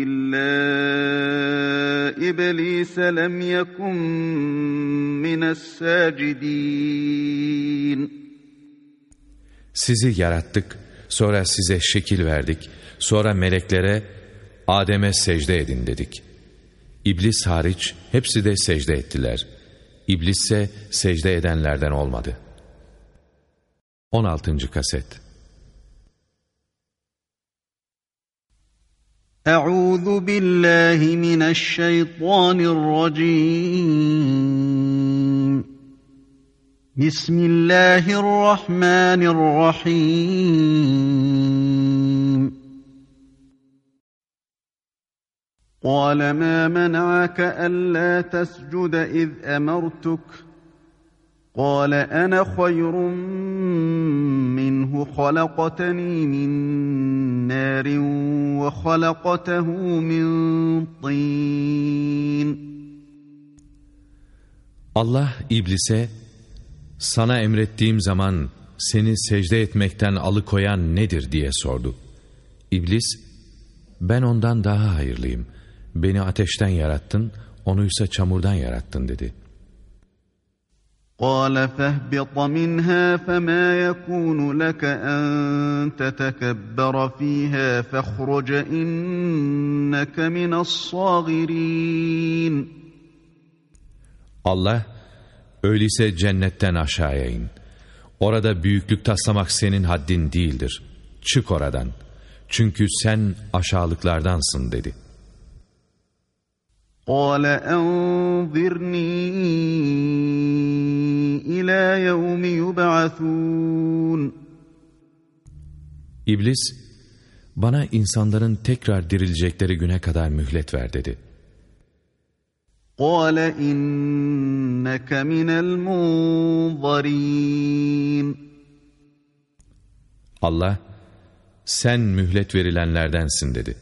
إِلَّا إِبْلِيسَ لَمْ يَكُنْ مِنَ السَّاجِدِينَ Sizi yarattık, sonra size şekil verdik, sonra meleklere Adem'e secde edin dedik. İblis hariç hepsi de secde ettiler. İblis ise secde edenlerden olmadı. 16. Kaset أعوذ بالله من الشيطان الرجيم بسم الله الرحمن الرحيم قال ما منعك ألا تسجد إذ أمرتك ؟ قال أنا خير منه خلقتني من نار وخلقته من طين Allah iblise sana emrettiğim zaman seni secde etmekten alıkoyan nedir diye sordu. İblis ben ondan daha hayırlıyım. Beni ateşten yarattın, onuysa çamurdan yarattın dedi. قال فاهبط منها فما يكون لك أن تتكبر فيها فاخرج إنك من الصاغرين Allah, öyleyse cennetten aşağıya in. Orada büyüklük taslamak senin haddin değildir. Çık oradan. Çünkü sen aşağılıklardansın dedi. قال أنظرني إلى يوم يبعثون İblis, bana insanların tekrar dirilecekleri güne kadar mühlet ver dedi. قال إنك من المنظرين Allah, sen mühlet verilenlerdensin dedi.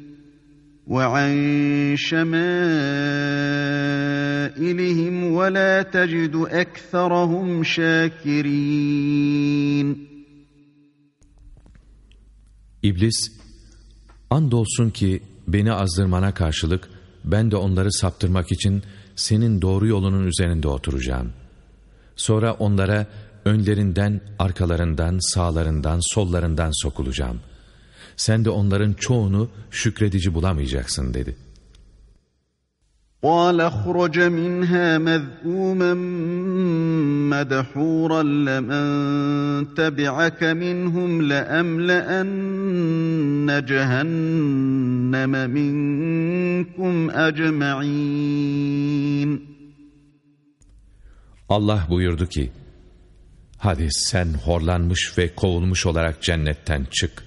وعن شمائلهم ولا تجد أكثرهم شاكرين İblis, andolsun ki beni azdırmana karşılık ben de onları saptırmak için senin doğru yolunun üzerinde oturacağım. Sonra onlara önlerinden, arkalarından, sağlarından, sollarından sokulacağım.'' sen de onların çoğunu şükredici bulamayacaksın dedi. قال اخرج منها مذءوما مدحورا لمن تبعك منهم لأملأن جهنم منكم أجمعين Allah buyurdu ki, Hadi sen horlanmış ve kovulmuş olarak cennetten çık.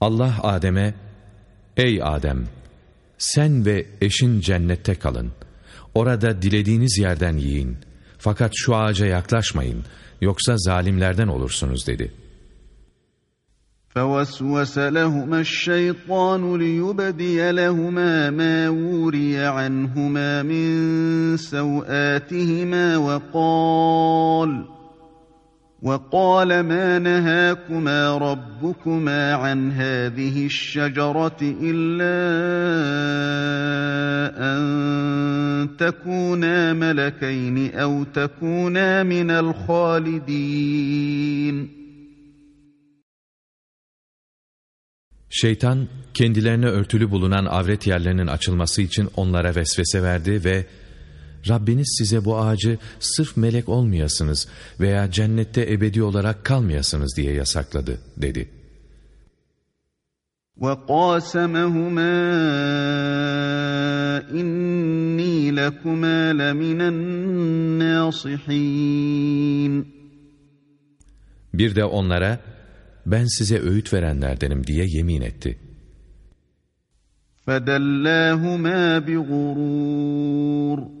Allah Adem'e, Ey Adem! Sen ve eşin cennette kalın. Orada dilediğiniz yerden yiyin. Fakat şu ağaca yaklaşmayın. Yoksa zalimlerden olursunuz dedi.'' فوسوس لهما الشيطان ليبدي لهما ما وري عنهما من سوآتهما وقال وقال ما نهاكما ربكما عن هذه الشجرة إلا أن تكونا ملكين أو تكونا من الخالدين Şeytan kendilerine örtülü bulunan avret yerlerinin açılması için onlara vesvese verdi ve Rabbiniz size bu ağacı sırf melek olmayasınız veya cennette ebedi olarak kalmayasınız diye yasakladı dedi. وَقَاسَمَهُمَا اِنِّي لَكُمَا لَمِنَ النَّاصِحِينَ Bir de onlara ben size öğüt verenlerdenim diye yemin etti. فَدَلَّاهُمَا بِغُرُورٍ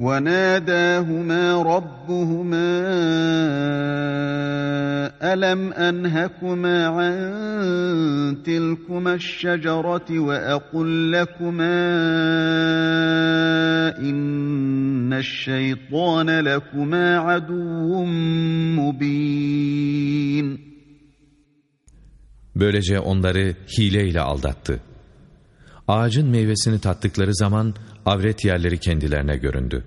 وَنَادَاهُمَا رَبُّهُمَا أَلَمْ أَنْهَكُمَا عَنْ تِلْكُمَا الشَّجَرَةِ وَأَقُلْ لَكُمَا إِنَّ الشَّيْطَانَ لَكُمَا عَدُوٌّ مُّبِينٌ Böylece onları hileyle aldattı. Ağacın meyvesini tattıkları zaman avret yerleri kendilerine göründü.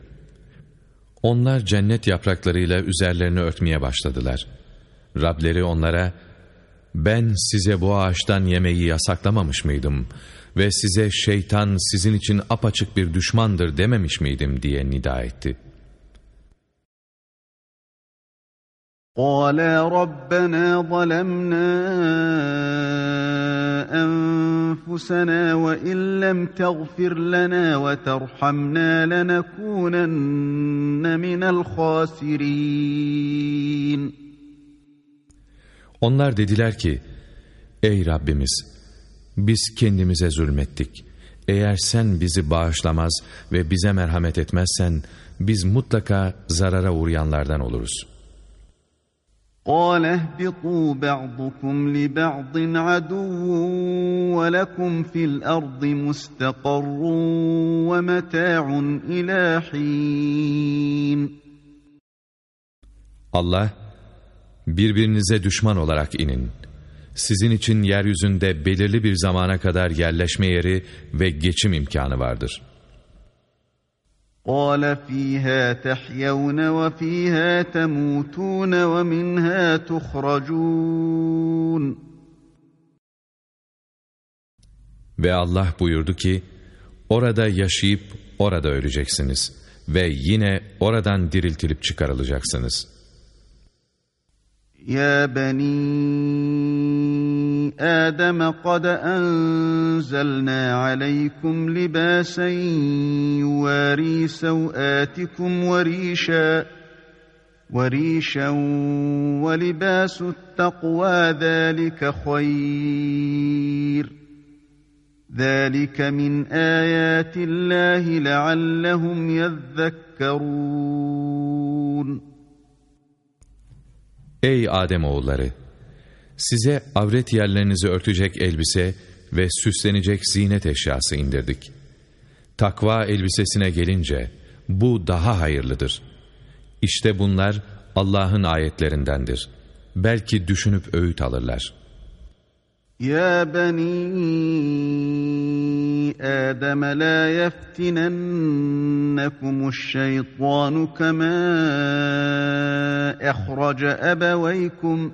Onlar cennet yapraklarıyla üzerlerini örtmeye başladılar. Rableri onlara, ben size bu ağaçtan yemeği yasaklamamış mıydım ve size şeytan sizin için apaçık bir düşmandır dememiş miydim diye nida etti.'' قالا ربنا ظلمنا أنفسنا وإن لم تغفر لنا وترحمنا لنكونن من الخاسرين Onlar dediler ki, Ey Rabbimiz! Biz kendimize zulmettik. Eğer sen bizi bağışlamaz ve bize merhamet etmezsen, biz mutlaka zarara uğrayanlardan oluruz.'' قال اهبطوا بعضكم لبعض عدو ولكم في الأرض مستقر ومتاع إلى حين Allah, birbirinize düşman olarak inin. Sizin için yeryüzünde belirli bir zamana kadar yerleşme yeri ve geçim imkanı vardır.'' قال فيها تحيون وفيها تموتون ومنها تخرجون Ve Allah buyurdu ki, orada yaşayıp orada öleceksiniz ve yine oradan diriltilip çıkarılacaksınız. Ya beni آدم قد أنزلنا عليكم لباسا يواري سوآتكم وريشا وريشا ولباس التقوى ذلك خير ذلك من آيات الله لعلهم يذكرون Ey Adem oğulları! Size avret yerlerinizi örtecek elbise ve süslenecek zinet eşyası indirdik. Takva elbisesine gelince bu daha hayırlıdır. İşte bunlar Allah'ın ayetlerindendir. Belki düşünüp öğüt alırlar. Ya beni Adem la yeftinennekumus şeytanu kema ehrace ebeveykum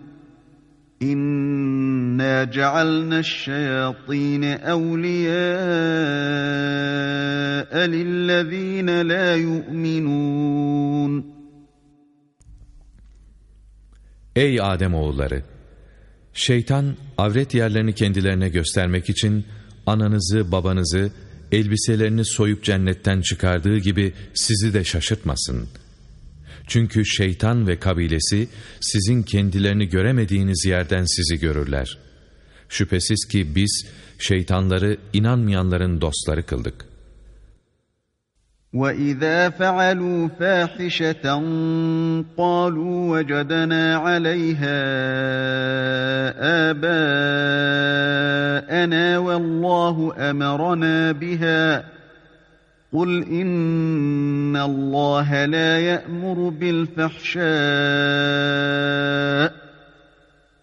İnna cealna şeyatîne evliyâ'e lillezîne lâ yu'minûn. Ey Adem oğulları! Şeytan avret yerlerini kendilerine göstermek için ananızı, babanızı, elbiselerini soyup cennetten çıkardığı gibi sizi de şaşırtmasın.'' Çünkü şeytan ve kabilesi sizin kendilerini göremediğiniz yerden sizi görürler. Şüphesiz ki biz şeytanları inanmayanların dostları kıldık. وَإِذَا فَعَلُوا فَاحِشَةً قَالُوا وَجَدْنَا عَلَيْهَا آبَاءَنَا وَاللّٰهُ أَمَرَنَا بِهَا قل إن الله لا يأمر بالفحشاء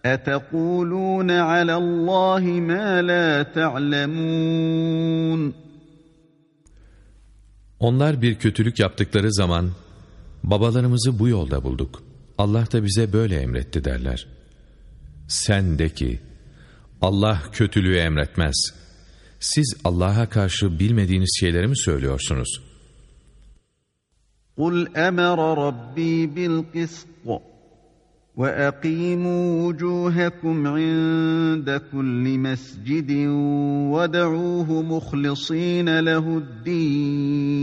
أتقولون على الله ما لا تعلمون Onlar bir kötülük yaptıkları zaman babalarımızı bu yolda bulduk. Allah da bize böyle emretti derler. Sen de ki Allah kötülüğü emretmez. Siz Allah'a karşı bilmediğiniz şeyleri mi söylüyorsunuz? قُلْ أَمَرَ رَبِّي بِالْقِسْطِ وَأَقِيمُوا وُجُوهَكُمْ عِندَ كُلِّ مَسْجِدٍ وَدَعُوهُ مُخْلِصِينَ لَهُ الدِّينَ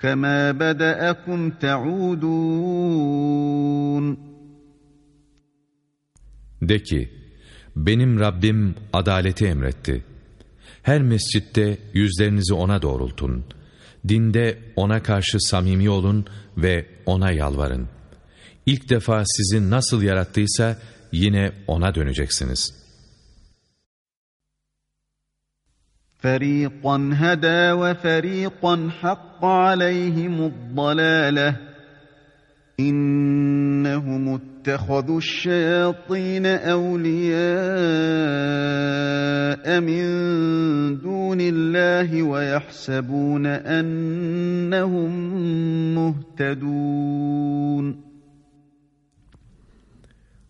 كَمَا بَدَأَكُمْ تَعُودُونَ De ki, benim Rabbim adaleti emretti. Her mescitte yüzlerinizi ona doğrultun. Dinde ona karşı samimi olun ve ona yalvarın. İlk defa sizi nasıl yarattıysa yine ona döneceksiniz. فَر۪يقًا هَدَى وَفَر۪يقًا حَقَّ عَلَيْهِمُ الضَّلَالَةِ İnnehum ittehazu şeyatîn evliyâ min dûnillâhi ve yahsebûne ennehum muhtedûn.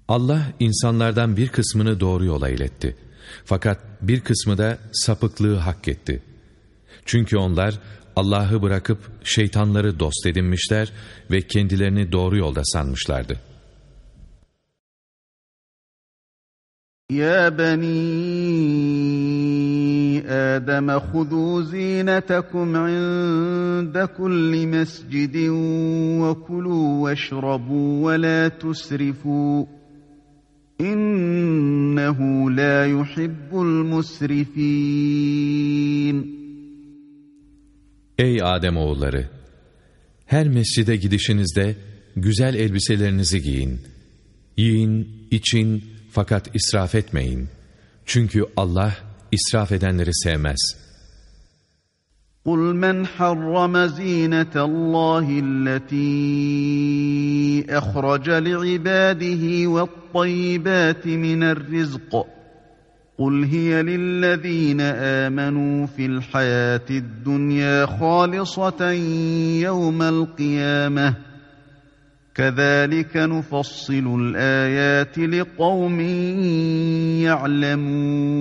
Allah insanlardan bir kısmını doğru yola iletti. Fakat bir kısmı da sapıklığı hak etti. Çünkü onlar Allah'ı bırakıp şeytanları dost edinmişler ve kendilerini doğru yolda sanmışlardı. Ya bani Adem خذوا زينتكم عند كل مسجد وكلوا واشربوا ولا تسرفوا إنه لا يحب المسرفين Ey Adem oğulları! Her mescide gidişinizde güzel elbiselerinizi giyin. Yiyin, için fakat israf etmeyin. Çünkü Allah israf edenleri sevmez. قُلْ مَنْ حَرَّمَ زِينَةَ اللّٰهِ الَّتِي أَخْرَجَ لِعِبَادِهِ وَالطَّيِّبَاتِ مِنَ الرِّزْقِ قُلْ هِيَ لِلَّذ۪ينَ آمَنُوا فِي الْحَيَاةِ الدُّنْيَا خَالِصَةً يَوْمَ الْقِيَامَةِ كَذَٰلِكَ نُفَصِّلُ الْآيَاتِ لِقَوْمٍ يَعْلَمُونَ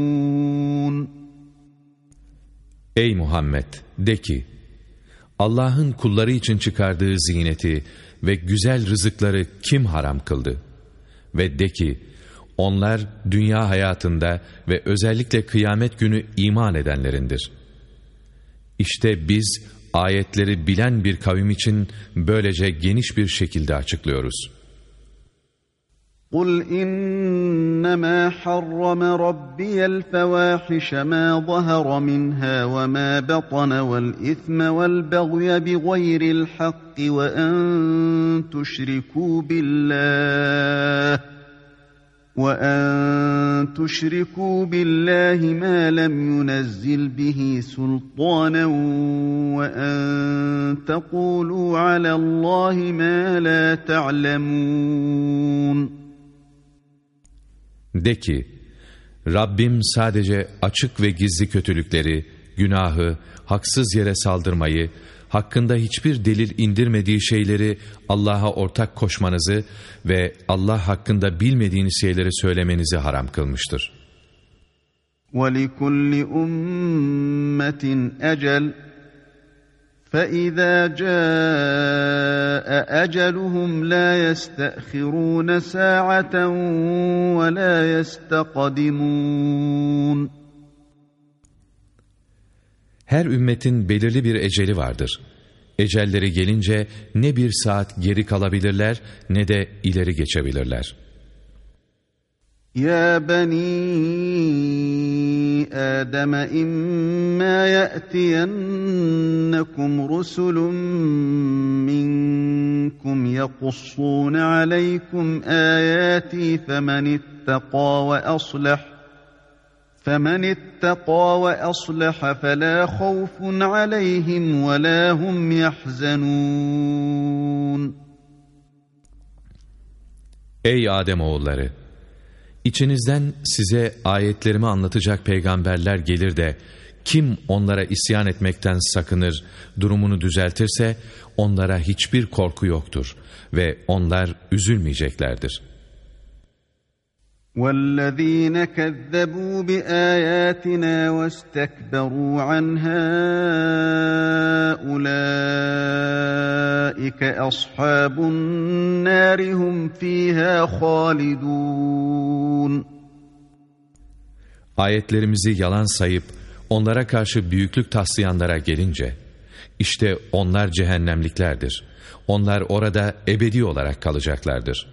Ey Muhammed! De ki, Allah'ın kulları için çıkardığı zineti ve güzel rızıkları kim haram kıldı? Ve de ki, onlar dünya hayatında ve özellikle kıyamet günü iman edenlerindir. İşte biz ayetleri bilen bir kavim için böylece geniş bir şekilde açıklıyoruz. قل انما حرم ربي الفواحش ما ظهر منها وما بطن والاثم والبغي بغير الحق وان تشركوا بالله وان تشركوا بالله ما لم ينزل به سلطانا وان تقولوا على الله ما لا تعلمون De ki, Rabbim sadece açık ve gizli kötülükleri, günahı, haksız yere saldırmayı, hakkında hiçbir delil indirmediği şeyleri Allah'a ortak koşmanızı ve Allah hakkında bilmediğiniz şeyleri söylemenizi haram kılmıştır. وَلِكُلِّ أُمَّةٍ أَجَلٍ فَإِذَا جَاءَ أَجَلُهُمْ لَا يَسْتَأْخِرُونَ سَاعَةً وَلَا يَسْتَقْدِمُونَ Her ümmetin belirli bir eceli vardır. Ecelleri gelince ne bir saat geri kalabilirler ne de ileri geçebilirler. يا بني آدم إما يأتينكم رسل منكم يقصون عليكم آياتي فمن اتقى وأصلح فمن اتقى وأصلح فلا خوف عليهم ولا هم يحزنون Ey Adem oğulları! İçinizden size ayetlerimi anlatacak peygamberler gelir de kim onlara isyan etmekten sakınır, durumunu düzeltirse onlara hiçbir korku yoktur ve onlar üzülmeyeceklerdir. وَالَّذ۪ينَ كَذَّبُوا بِآيَاتِنَا وَاسْتَكْبَرُوا عَنْهَا أُولَٰئِكَ أَصْحَابُ النَّارِ هُمْ ف۪يهَا خَالِدُونَ Ayetlerimizi yalan sayıp onlara karşı büyüklük taslayanlara gelince, işte onlar cehennemliklerdir. Onlar orada ebedi olarak kalacaklardır.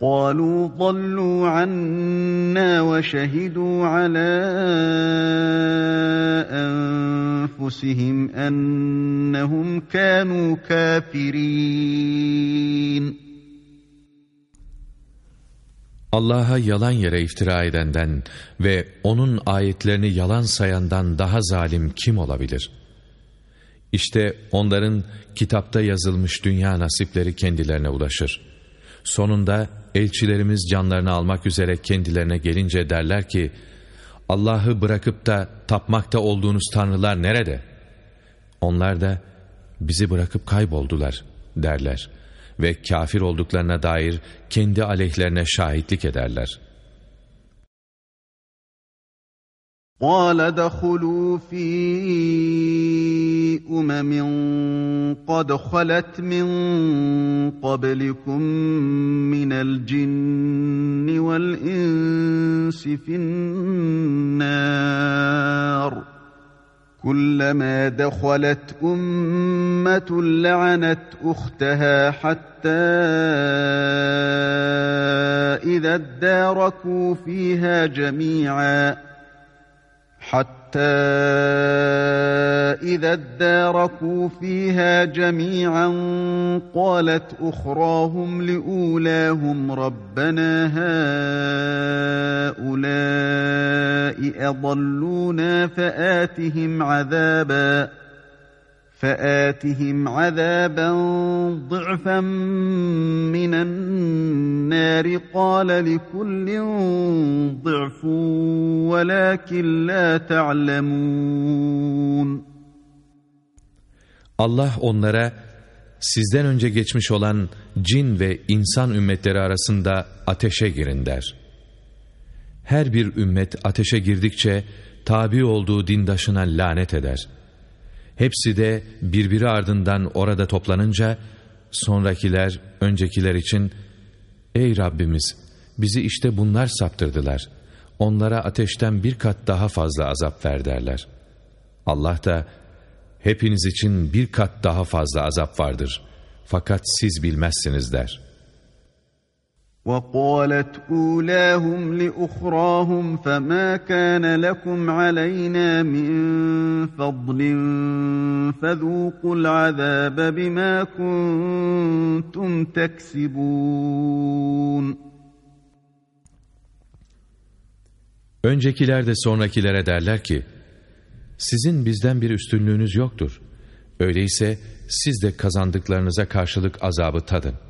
قالوا ضلوا عنا وشهدوا على أنفسهم أنهم كانوا كافرين Allah'a yalan yere iftira edenden ve O'nun ayetlerini yalan sayandan daha zalim kim olabilir? İşte onların kitapta yazılmış dünya nasipleri kendilerine ulaşır. Sonunda elçilerimiz canlarını almak üzere kendilerine gelince derler ki, Allah'ı bırakıp da tapmakta olduğunuz tanrılar nerede? Onlar da, bizi bırakıp kayboldular derler ve kafir olduklarına dair kendi aleyhlerine şahitlik ederler. قال دخلوا في أمم قد خلت من قبلكم من الجن والإنس في النار. كلما دخلت أمة لعنت أختها حتى إذا اداركوا فيها جميعاً. حتى إذا اداركوا فيها جميعا قالت أخراهم لأولاهم ربنا هؤلاء أضلونا فآتهم عذابا فآتهم عذابا ضعفا من النار قال لكل ضعف ولكن لا تعلمون Allah onlara sizden önce geçmiş olan cin ve insan ümmetleri arasında ateşe girin der. Her bir ümmet ateşe girdikçe tabi olduğu dindaşına lanet eder. Hepsi de birbiri ardından orada toplanınca sonrakiler öncekiler için Ey Rabbimiz bizi işte bunlar saptırdılar. Onlara ateşten bir kat daha fazla azap ver derler. Allah da hepiniz için bir kat daha fazla azap vardır. Fakat siz bilmezsiniz der.'' وقالت أولاهم لأخراهم فما كان لكم علينا من فضل فذوقوا العذاب بما كنتم تكسبون Öncekiler de sonrakilere derler ki, sizin bizden bir üstünlüğünüz yoktur. Öyleyse siz de kazandıklarınıza karşılık azabı tadın.''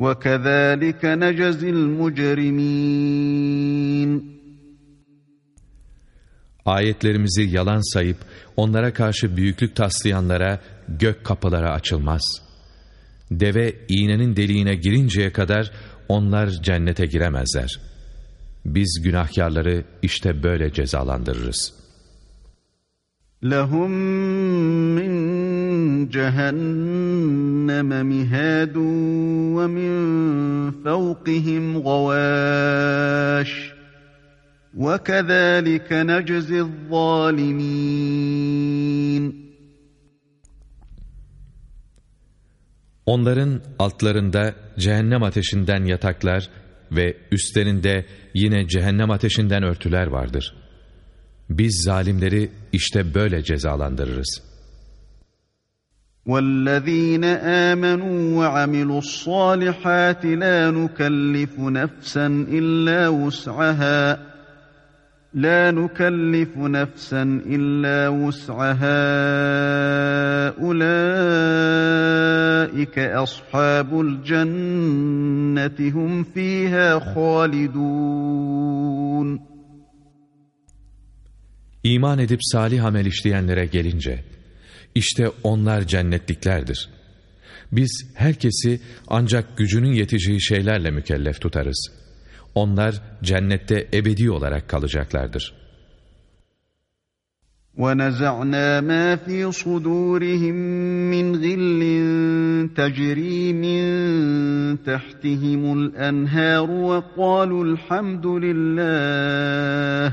وَكَذَٰلِكَ نَجَزِي الْمُجْرِمِينَ Ayetlerimizi yalan sayıp onlara karşı büyüklük taslayanlara gök kapıları açılmaz. Deve iğnenin deliğine girinceye kadar onlar cennete giremezler. Biz günahkarları işte böyle cezalandırırız. لَهُمْ مِنْ جهنم مهاد ومن فوقهم غواش وكذلك نجزي الظالمين Onların altlarında cehennem ateşinden yataklar ve üstlerinde yine cehennem ateşinden örtüler vardır. Biz zalimleri işte böyle cezalandırırız.'' والذين آمنوا وعملوا الصالحات لا نكلف نفسا إلا وسعها لا نكلف نفسا إلا وسعها. أولئك أصحاب الجنة هم فيها خالدون. İman edip salih amel işleyenlere gelince İşte onlar cennetliklerdir. Biz herkesi ancak gücünün yeteceği şeylerle mükellef tutarız. Onlar cennette ebedi olarak kalacaklardır. وَنَزَعْنَا مَا فِي صُدُورِهِمْ مِنْ غِلٍّ تَجْرِي مِنْ تَحْتِهِمُ الْأَنْهَارُ وَقَالُوا الْحَمْدُ لِلَّهِ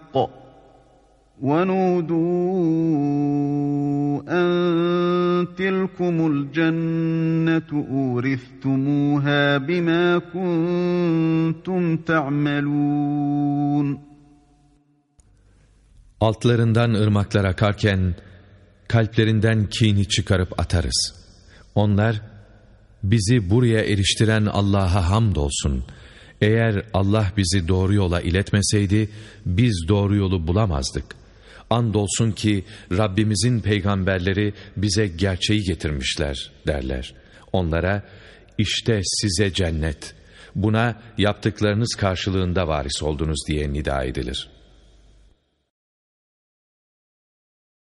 ونودوا أن تلكم الجنة أورثتموها بما كنتم تعملون Altlarından ırmaklar akarken kalplerinden kini çıkarıp atarız. Onlar bizi buraya eriştiren Allah'a hamdolsun. Eğer Allah bizi doğru yola iletmeseydi biz doğru yolu bulamazdık. Andolsun ki Rabbimizin peygamberleri bize gerçeği getirmişler derler. Onlara işte size cennet, buna yaptıklarınız karşılığında varis oldunuz diye nida edilir.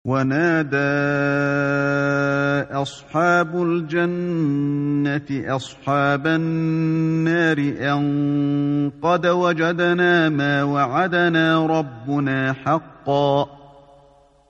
وَنَادَى أصحاب الجنة أصحاب النار أن قد وجدنا ما وعدنا ربنا حقا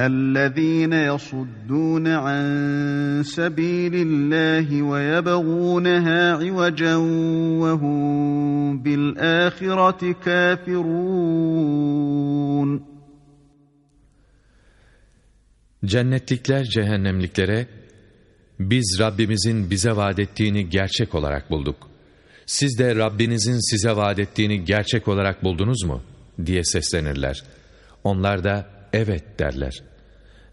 الذين يصدون عن سبيل الله ويبغونها عوجا وهم بالآخرة كافرون Cennetlikler cehennemliklere Biz Rabbimizin bize vaat ettiğini gerçek olarak bulduk. Siz de Rabbinizin size vaat ettiğini gerçek olarak buldunuz mu? diye seslenirler. Onlar da evet derler.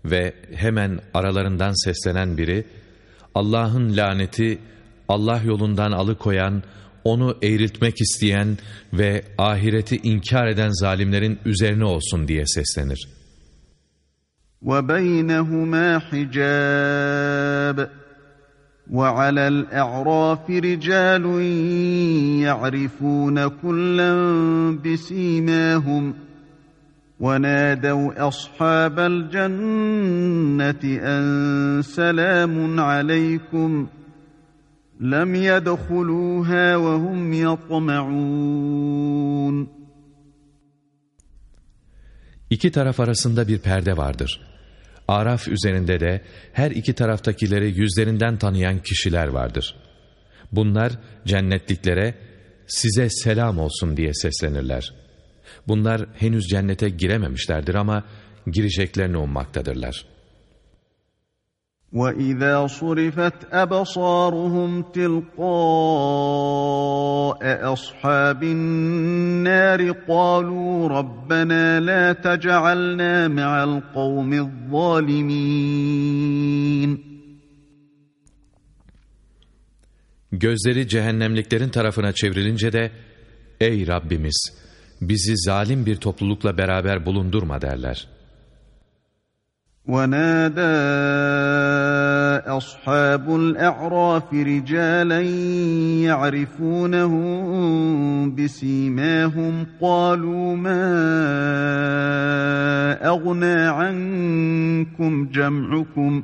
Ve hemen aralarından seslenen biri, Allah'ın laneti, Allah yolundan alıkoyan, onu eğriltmek isteyen ve ahireti inkar eden zalimlerin üzerine olsun diye seslenir. وَبَيْنَهُمَا حِجَابٌ وعلى الأعراف رجال يعرفون كلا بسيماهم ونادوا أصحاب الجنة أن سلام عليكم لم يدخلوها وهم يطمعون İki taraf arasında bir perde vardır. Araf üzerinde de her iki taraftakileri yüzlerinden tanıyan kişiler vardır. Bunlar cennetliklere size selam olsun diye seslenirler. Bunlar henüz cennete girememişlerdir ama gireceklerini ummaktadırlar.'' وَإِذَا صُرِفَتْ أَبْصَارُهُمْ تِلْقَاءَ أَصْحَابِ النَّارِ قَالُوا رَبَّنَا لَا تَجْعَلْنَا مَعَ الْقَوْمِ الظَّالِمِينَ Gözleri cehennemliklerin tarafına çevrilince de, Ey Rabbimiz! Bizi zalim bir toplulukla beraber bulundurma derler. ونادى أصحاب الأعراف رجالا يعرفونهم بسيماهم قالوا ما أغنى عنكم جمعكم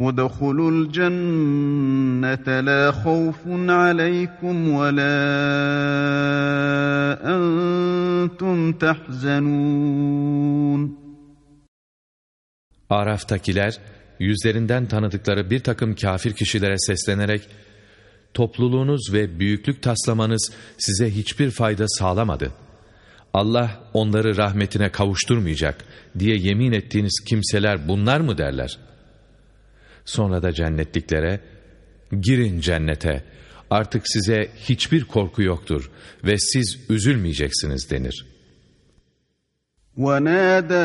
ودخلوا الجنة لا خوف عليكم ولا أنتم تحزنون Araf'takiler yüzlerinden tanıdıkları bir takım kafir kişilere seslenerek topluluğunuz ve büyüklük taslamanız size hiçbir fayda sağlamadı. Allah onları rahmetine kavuşturmayacak diye yemin ettiğiniz kimseler bunlar mı derler? Sonra da cennetliklere, girin cennete, artık size hiçbir korku yoktur ve siz üzülmeyeceksiniz denir. وَنَادَى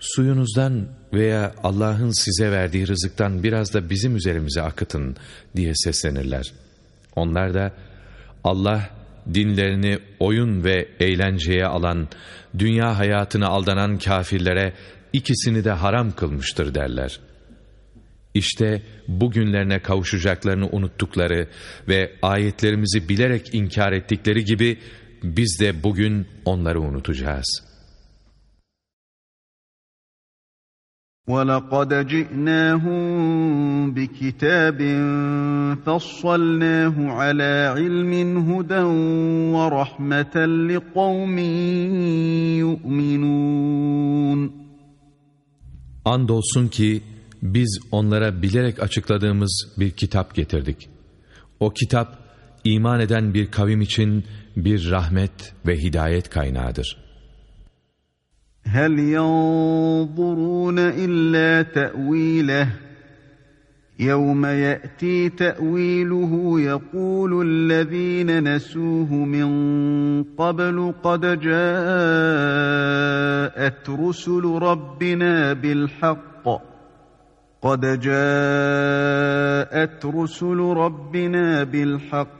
suyunuzdan veya Allah'ın size verdiği rızıktan biraz da bizim üzerimize akıtın diye seslenirler. Onlar da Allah dinlerini oyun ve eğlenceye alan, dünya hayatını aldanan kafirlere ikisini de haram kılmıştır derler. İşte bugünlerine kavuşacaklarını unuttukları ve ayetlerimizi bilerek inkar ettikleri gibi biz de bugün onları unutacağız.'' وَلَقَدْ جِئْنَاهُمْ بِكِتَابٍ فَصَّلْنَاهُ عَلَى عِلْمٍ هُدًى وَرَحْمَةً لِقَوْمٍ يُؤْمِنُونَ Andolsun ki biz onlara bilerek açıkladığımız bir kitap getirdik. O kitap iman eden bir kavim için bir rahmet ve hidayet kaynağıdır.'' هل ينظرون إلا تأويله؟ يوم يأتي تأويله يقول الذين نسوه من قبل قد جاءت رسل ربنا بالحق. قد جاءت رسل ربنا بالحق.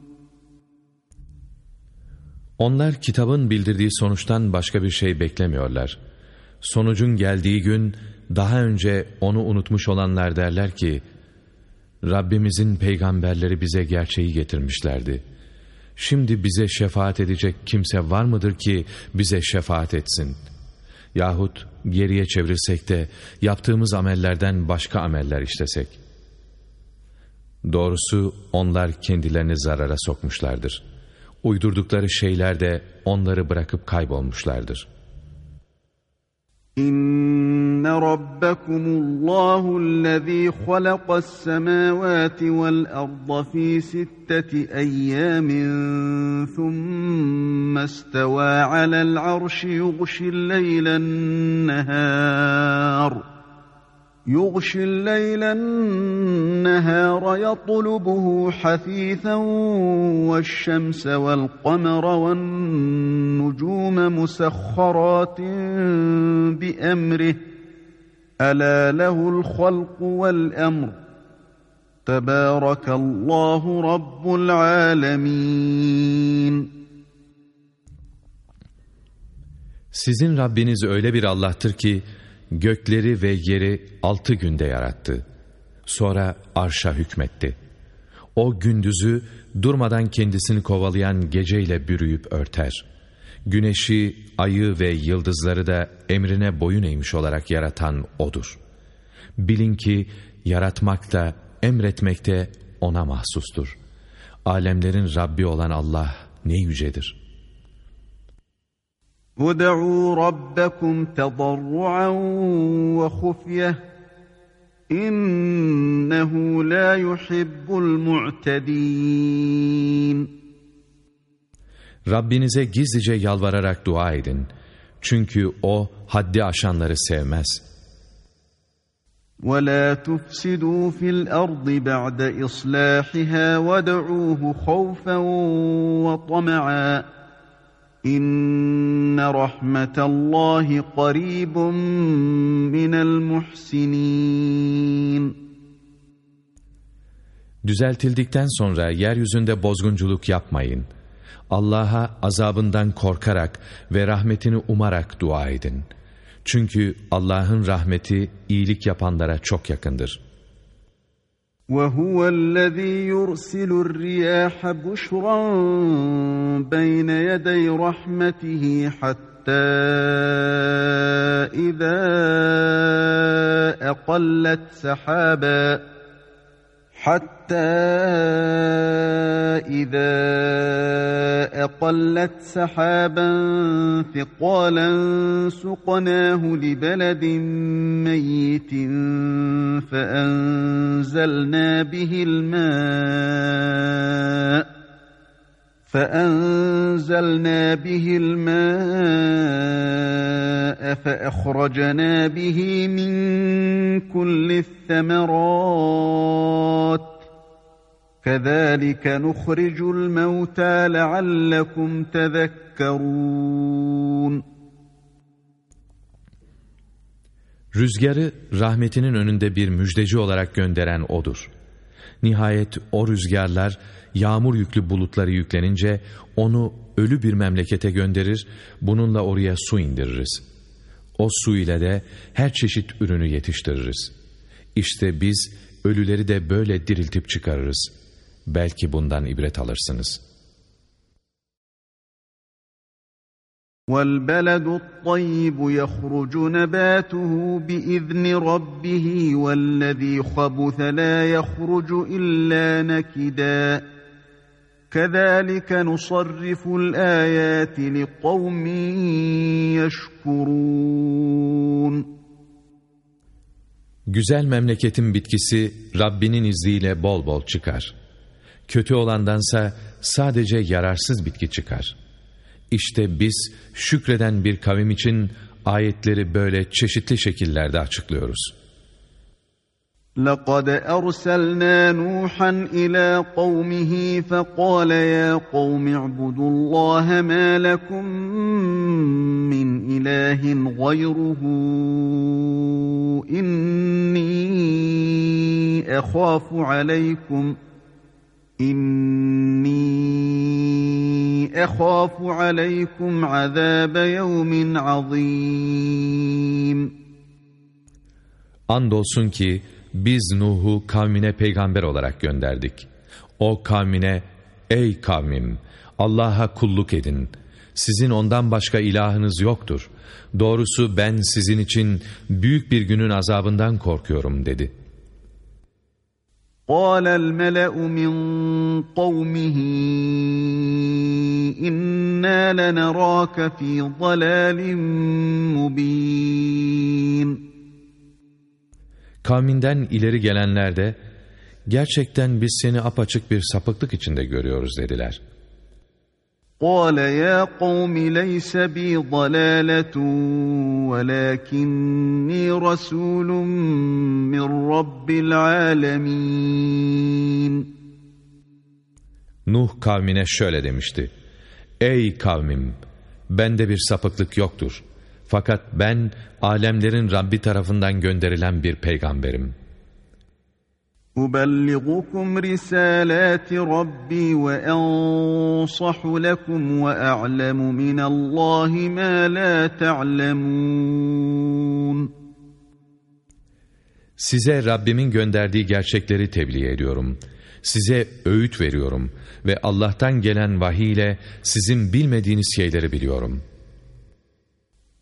Onlar kitabın bildirdiği sonuçtan başka bir şey beklemiyorlar. Sonucun geldiği gün daha önce onu unutmuş olanlar derler ki, Rabbimizin peygamberleri bize gerçeği getirmişlerdi. Şimdi bize şefaat edecek kimse var mıdır ki bize şefaat etsin? Yahut geriye çevirsek de yaptığımız amellerden başka ameller işlesek. Doğrusu onlar kendilerini zarara sokmuşlardır. Uydurdukları şeyler de onları bırakıp kaybolmuşlardır.'' إن ربكم الله الذي خلق السماوات والأرض في ستة أيام ثم استوى على العرش يغشي الليل النهار يغشي الليل النهار يطلبه حثيثا والشمس والقمر والنجوم مسخرات بأمره. ألا له الخلق والأمر. تبارك الله رب العالمين. Sizin Rabbiniz öyle bir Allah'tır ki gökleri ve yeri altı günde yarattı. Sonra arşa hükmetti. O gündüzü durmadan kendisini kovalayan geceyle bürüyüp örter. Güneşi, ayı ve yıldızları da emrine boyun eğmiş olarak yaratan O'dur. Bilin ki yaratmak da emretmek de O'na mahsustur. Alemlerin Rabbi olan Allah ne yücedir.'' ادعوا ربكم تضرعا وخفية إنه لا يحب المعتدين Rabbinize gizlice yalvararak dua edin. Çünkü O haddi aşanları sevmez. وَلَا تُفْسِدُوا فِي الْأَرْضِ بَعْدَ إِصْلَاحِهَا وَدَعُوهُ خَوْفًا وَطَمَعًا İnne rahmetallahi qaribun minel muhsinin. Düzeltildikten sonra yeryüzünde bozgunculuk yapmayın. Allah'a azabından korkarak ve rahmetini umarak dua edin. Çünkü Allah'ın rahmeti iyilik yapanlara çok yakındır.'' وهو الذي يرسل الرياح بشرا بين يدي رحمته حتى إذا أقلت سحابا حتى إذا أقلت سحابا ثقالا سقناه لبلد ميت فأنزلنا به الماء فأنزلنا به الماء فأخرجنا به من كل الثمرات كذلك نخرج الموتى لعلكم تذكرون Rüzgarı rahmetinin önünde bir müjdeci olarak gönderen O'dur. Nihayet o rüzgarlar yağmur yüklü bulutları yüklenince onu ölü bir memlekete gönderir, bununla oraya su indiririz. O su ile de her çeşit ürünü yetiştiririz. İşte biz ölüleri de böyle diriltip çıkarırız. Belki bundan ibret alırsınız.'' وَالْبَلَدُ الطَّيِّبُ يَخْرُجُ نَبَاتُهُ بِإِذْنِ رَبِّهِ وَالَّذِي خَبُثَ لَا يَخْرُجُ إِلَّا نَكِدًا كَذَٰلِكَ نُصَرِّفُ الْآيَاتِ لِقَوْمٍ يَشْكُرُونَ Güzel memleketin bitkisi Rabbinin izniyle bol bol çıkar. Kötü olandansa sadece yararsız bitki çıkar. İşte biz şükreden bir kavim için ayetleri böyle çeşitli şekillerde açıklıyoruz. لقد أرسلنا نوحا إلى قومه فقال يا قوم اعبدوا الله ما لكم من إله غيره إني أخاف عليكم İnni ehafu aleykum azabe yevmin azim. Andolsun ki biz Nuh'u kavmine peygamber olarak gönderdik. O kavmine ey kavmim Allah'a kulluk edin. Sizin ondan başka ilahınız yoktur. Doğrusu ben sizin için büyük bir günün azabından korkuyorum dedi.'' قال الملأ من قومه إنا لنراك في ضلال مبين Kavminden ileri gelenler de, gerçekten biz seni apaçık bir sapıklık içinde görüyoruz dediler. قال يا قوم ليس بي ضلالة ولكني رسول من رب العالمين Nuh kavmine şöyle demişti. Ey kavmim! Bende bir sapıklık yoktur. Fakat ben alemlerin Rabbi tarafından gönderilen bir peygamberim. أُبَلِّغُكُمْ رِسَالَاتِ رَبِّي وَأَنصَحُ لَكُمْ وَأَعْلَمُ مِنَ اللّٰهِ مَا لَا تَعْلَمُونَ Size Rabbimin gönderdiği gerçekleri tebliğ ediyorum. Size öğüt veriyorum ve Allah'tan gelen vahiy ile sizin bilmediğiniz şeyleri biliyorum.''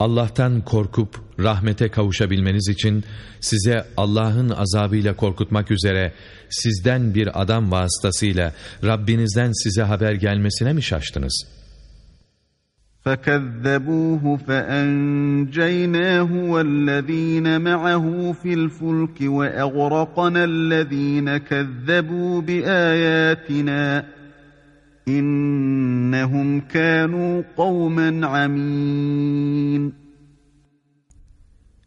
Allah'tan korkup rahmete kavuşabilmeniz için size Allah'ın azabıyla korkutmak üzere sizden bir adam vasıtasıyla Rabbinizden size haber gelmesine mi şaştınız? فَكَذَّبُوهُ فَأَنْجَيْنَاهُ وَالَّذ۪ينَ مَعَهُ فِي الْفُلْكِ وَأَغْرَقَنَا الَّذ۪ينَ كَذَّبُوا بِآيَاتِنَا İnnehum kânû kavmen amîn.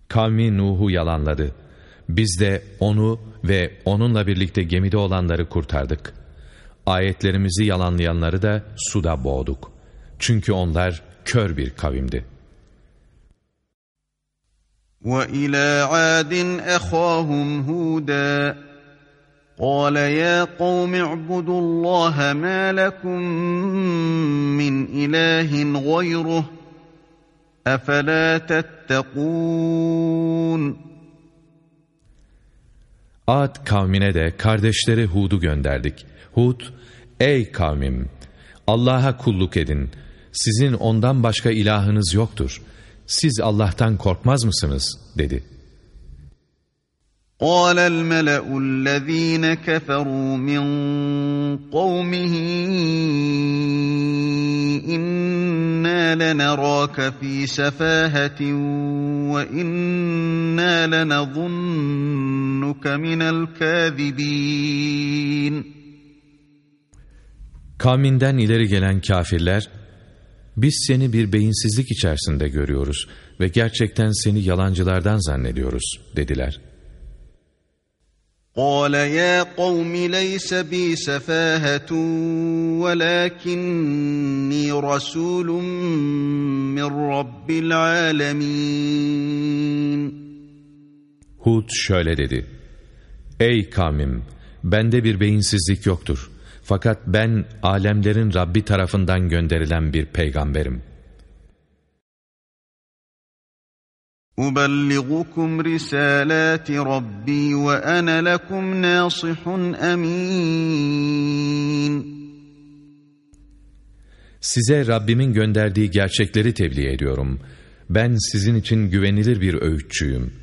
Kavmi Nuh'u yalanladı. Biz de onu ve onunla birlikte gemide olanları kurtardık. Ayetlerimizi yalanlayanları da suda boğduk. Çünkü onlar kör bir kavimdi. وَإِلَى عَادٍ أَخَاهُمْ هُودًا قال يا قوم اعبدوا الله ما لكم من إله غيره أفلا تتقون Ad kavmine de kardeşleri Hud'u gönderdik. Hud, ey kavmim! Allah'a kulluk edin. Sizin ondan başka ilahınız yoktur. Siz Allah'tan korkmaz mısınız? dedi. قال الملأ الذين كفروا من قومه إنا لنراك في سفاهة وإنا لنظنك من الكاذبين Kavminden ileri gelen kafirler, biz seni bir beyinsizlik içerisinde görüyoruz ve gerçekten seni yalancılardan zannediyoruz, dediler. قال يا قوم ليس بي سفاهة ولكني رسول من رب العالمين Hud şöyle dedi. Ey kavmim! Bende bir beyinsizlik yoktur. Fakat ben alemlerin Rabbi tarafından gönderilen bir peygamberim. أبلغكم رسالات ربي وأنا لكم ناصح أمين Size Rabbimin gönderdiği gerçekleri tebliğ ediyorum. Ben sizin için güvenilir bir öğütçüyüm.''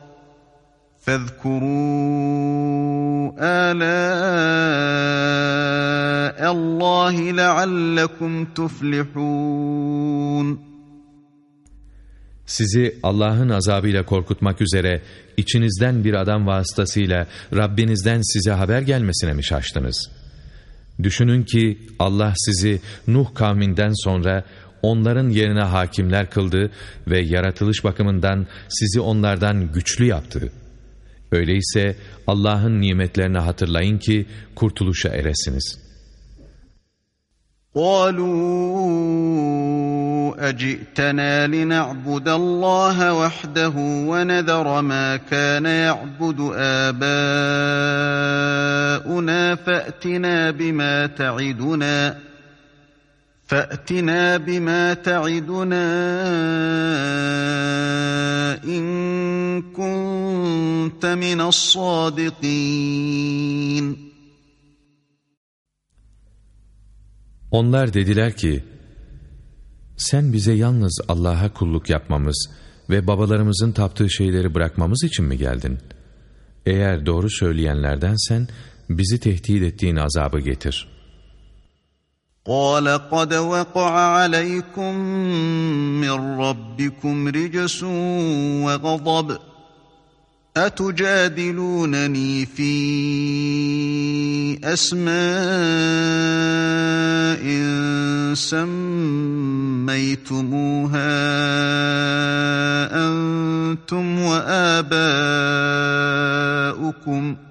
فاذكروا آلاء الله لعلكم تفلحون Sizi Allah'ın azabıyla korkutmak üzere içinizden bir adam vasıtasıyla Rabbinizden size haber gelmesine mi şaştınız? Düşünün ki Allah sizi Nuh kavminden sonra onların yerine hakimler kıldı ve yaratılış bakımından sizi onlardan güçlü yaptı. Öyleyse Allah'ın nimetlerini hatırlayın ki kurtuluşa eresiniz. قالوا أجئتنا لنعبد الله وحده ونذر ما كان يعبد آباؤنا فأتنا بما تعدنا فأتنا بما تعدنا إن كنت من الصادقين Onlar dediler ki, sen bize yalnız Allah'a kulluk yapmamız ve babalarımızın taptığı şeyleri bırakmamız için mi geldin? Eğer doğru söyleyenlerdensen bizi tehdit ettiğin azabı getir.'' قال قد وقع عليكم من ربكم رجس وغضب أتجادلونني في أسماء سميتموها أنتم وآباؤكم ۖ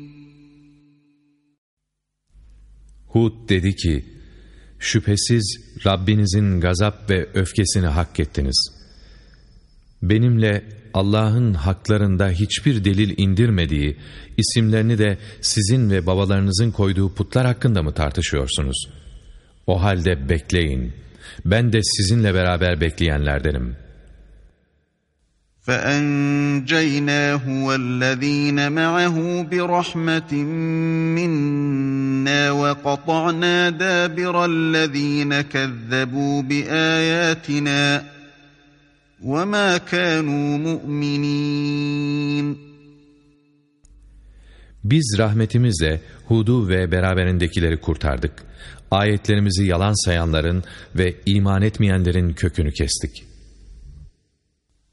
Hud dedi ki, şüphesiz Rabbinizin gazap ve öfkesini hak ettiniz. Benimle Allah'ın haklarında hiçbir delil indirmediği, isimlerini de sizin ve babalarınızın koyduğu putlar hakkında mı tartışıyorsunuz? O halde bekleyin. Ben de sizinle beraber bekleyenlerdenim.'' فأنجيناه والذين معه برحمة منا وكنا من المؤمنين. إنا وقطعنا دابر الذين كذبوا بآياتنا وما كانوا مؤمنين Biz rahmetimizle Hud'u ve beraberindekileri kurtardık. Ayetlerimizi yalan sayanların ve iman etmeyenlerin kökünü kestik.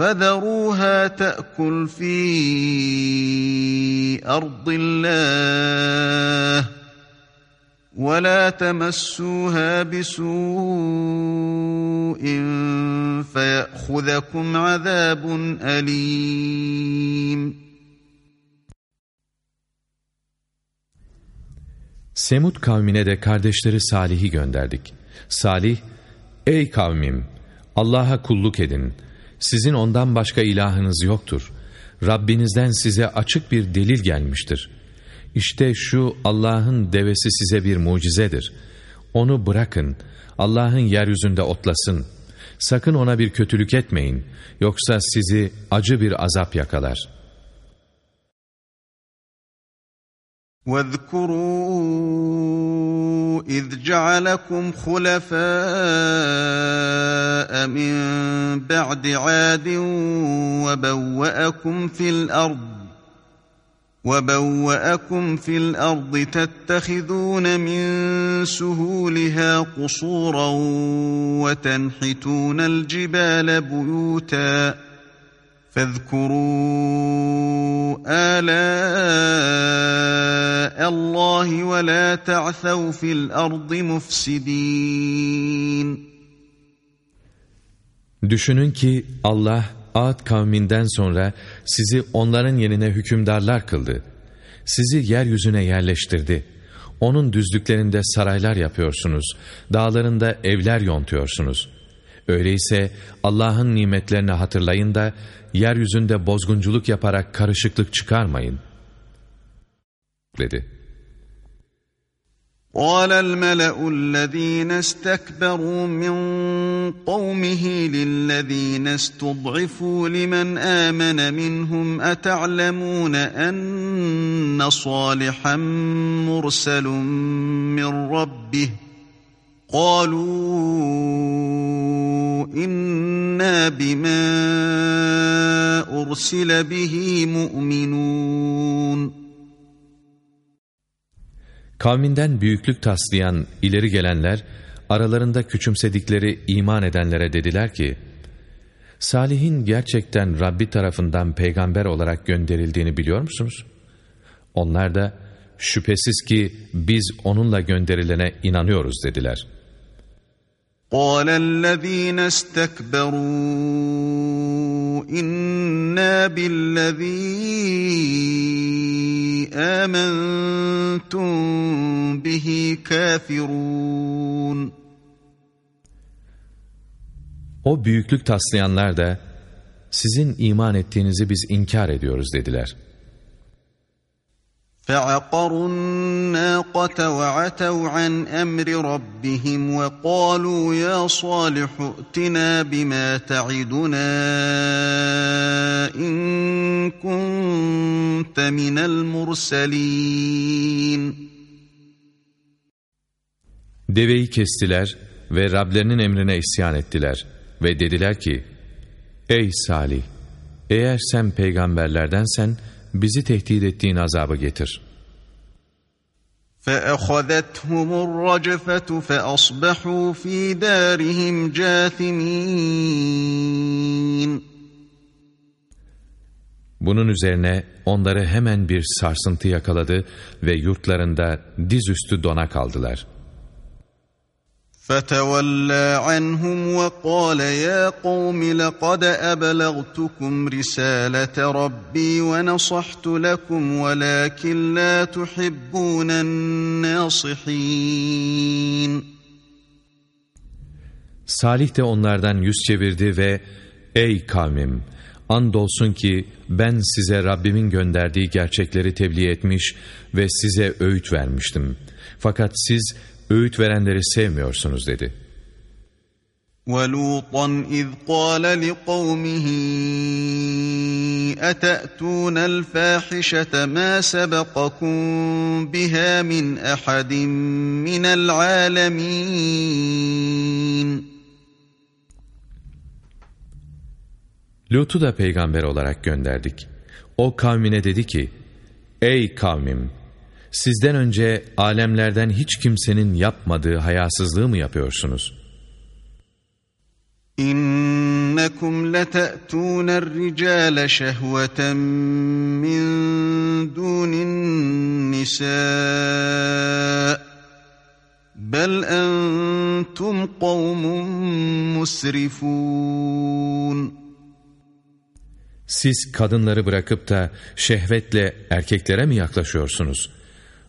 فذروها تأكل في أرض الله وَلَا تَمَسُّوهَا بِسُوءٍ فَيَأْخُذَكُمْ عَذَابٌ أَلِيمٌ Semud kavmine de kardeşleri Salih'i gönderdik. Salih, ey kavmim, Allah'a kulluk edin. Sizin ondan başka ilahınız yoktur. Rabbinizden size açık bir delil gelmiştir.'' İşte şu Allah'ın devesi size bir mucizedir. Onu bırakın, Allah'ın yeryüzünde otlasın. Sakın ona bir kötülük etmeyin, yoksa sizi acı bir azap yakalar. وَاذْكُرُوا إِذْ جَعَلَكُمْ خُلَفَاءَ مِنْ بَعْدِ عَادٍ وَبَوَّأَكُمْ فِي الْأَرْضِ وَبَوَّأَكُمْ فِي الْأَرْضِ تَتَّخِذُونَ مِنْ سُهُولِهَا قُصُورًا وَتَنْحِتُونَ الْجِبَالَ بُيُوتًا. فَاذْكُرُوا آلَاءَ اللَّهِ وَلَا تَعْثَوْا فِي الْأَرْضِ مُفْسِدِينَ Düşünün ki Allah Ad kavminden sonra sizi onların yerine hükümdarlar kıldı. Sizi yeryüzüne yerleştirdi. Onun düzlüklerinde saraylar yapıyorsunuz, dağlarında evler yontuyorsunuz. Öyleyse Allah'ın nimetlerini hatırlayın da yeryüzünde bozgunculuk yaparak karışıklık çıkarmayın. dedi. قال الملأ الذين استكبروا من قومه للذين استضعفوا لمن آمن منهم أتعلمون أن صالحا مرسل من ربه قالوا إنا بما أرسل به مؤمنون Kavminden büyüklük taslayan ileri gelenler, aralarında küçümsedikleri iman edenlere dediler ki, Salih'in gerçekten Rabbi tarafından peygamber olarak gönderildiğini biliyor musunuz? Onlar da, şüphesiz ki biz onunla gönderilene inanıyoruz dediler. قال الذين استكبروا إنا بالذي آمنتم به كافرون O büyüklük taslayanlar da sizin iman ettiğinizi biz inkar ediyoruz dediler. فَعَقَرُوا النَّاقَةَ وَعَتَوْا عَنْ أَمْرِ رَبِّهِمْ وَقَالُوا يَا صَالِحُ ائْتِنَا بِمَا تَعِدُنَا إِن كُنتَ مِنَ الْمُرْسَلِينَ Deveyi kestiler ve Rablerinin emrine isyan ettiler ve dediler ki, Ey Salih! Eğer sen peygamberlerdensen, bizi tehdit ettiğin azabı getir. فَأَخَذَتْهُمُ الرَّجْفَةُ فَأَصْبَحُوا فِي دَارِهِمْ جَاثِمِينَ Bunun üzerine onları hemen bir sarsıntı yakaladı ve yurtlarında dizüstü dona kaldılar.'' فتولى عنهم وقال يا قوم لقد أبلغتكم رسالة ربي ونصحت لكم ولكن لا تحبون الناصحين Salih de onlardan yüz çevirdi ve ''Ey kavmim, andolsun ki ben size Rabbimin gönderdiği gerçekleri tebliğ etmiş ve size öğüt vermiştim. Fakat siz öğüt verenleri sevmiyorsunuz.'' dedi. وَلُوطًا اِذْ قَالَ لِقَوْمِهِ اَتَأْتُونَ الْفَاحِشَةَ مَا سَبَقَكُمْ بِهَا مِنْ اَحَدٍ مِنَ الْعَالَمِينَ Lut'u da peygamber olarak gönderdik. O kavmine dedi ki, Ey kavmim! Sizden önce alemlerden hiç kimsenin yapmadığı hayasızlığı mı yapıyorsunuz? İnnekum lete'tûner ricâle şehveten min dûnin nisâ. Bel entum kavmun musrifûn. Siz kadınları bırakıp da şehvetle erkeklere mi yaklaşıyorsunuz?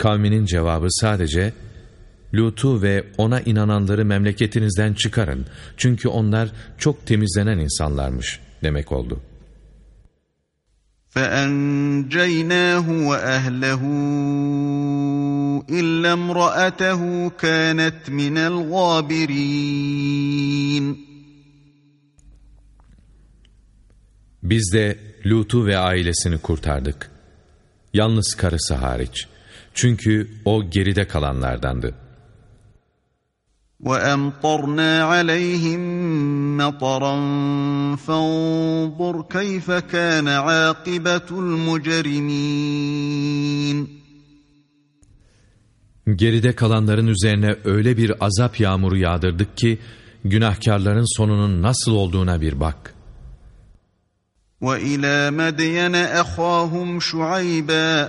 Kavminin cevabı sadece Lut'u ve ona inananları memleketinizden çıkarın. Çünkü onlar çok temizlenen insanlarmış demek oldu. فَأَنْجَيْنَاهُ وَأَهْلَهُ إِلَّا امْرَأَتَهُ كَانَتْ مِنَ الْغَابِرِينَ Biz de Lut'u ve ailesini kurtardık. Yalnız karısı hariç. Çünkü o geride kalanlardandı. وَأَمْطَرْنَا عَلَيْهِمْ مَطَرًا فَانظُرْ كَيْفَ كَانَ عَاقِبَةُ الْمُجْرِمِينَ Geride kalanların üzerine öyle bir azap yağmuru yağdırdık ki, günahkarların sonunun nasıl olduğuna bir bak.'' وإلى مدين أخاهم شعيبا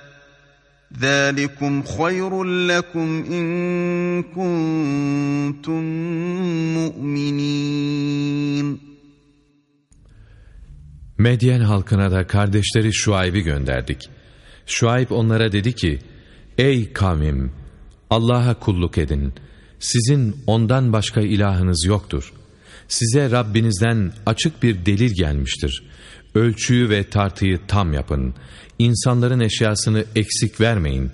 ذلكم خير لكم إن كنتم مؤمنين Medyen halkına da kardeşleri Şuayb'i gönderdik. Şuayb onlara dedi ki, Ey kavmim! Allah'a kulluk edin. Sizin ondan başka ilahınız yoktur. Size Rabbinizden açık bir delil gelmiştir. Ölçüyü ve tartıyı tam yapın. İnsanların eşyasını eksik vermeyin.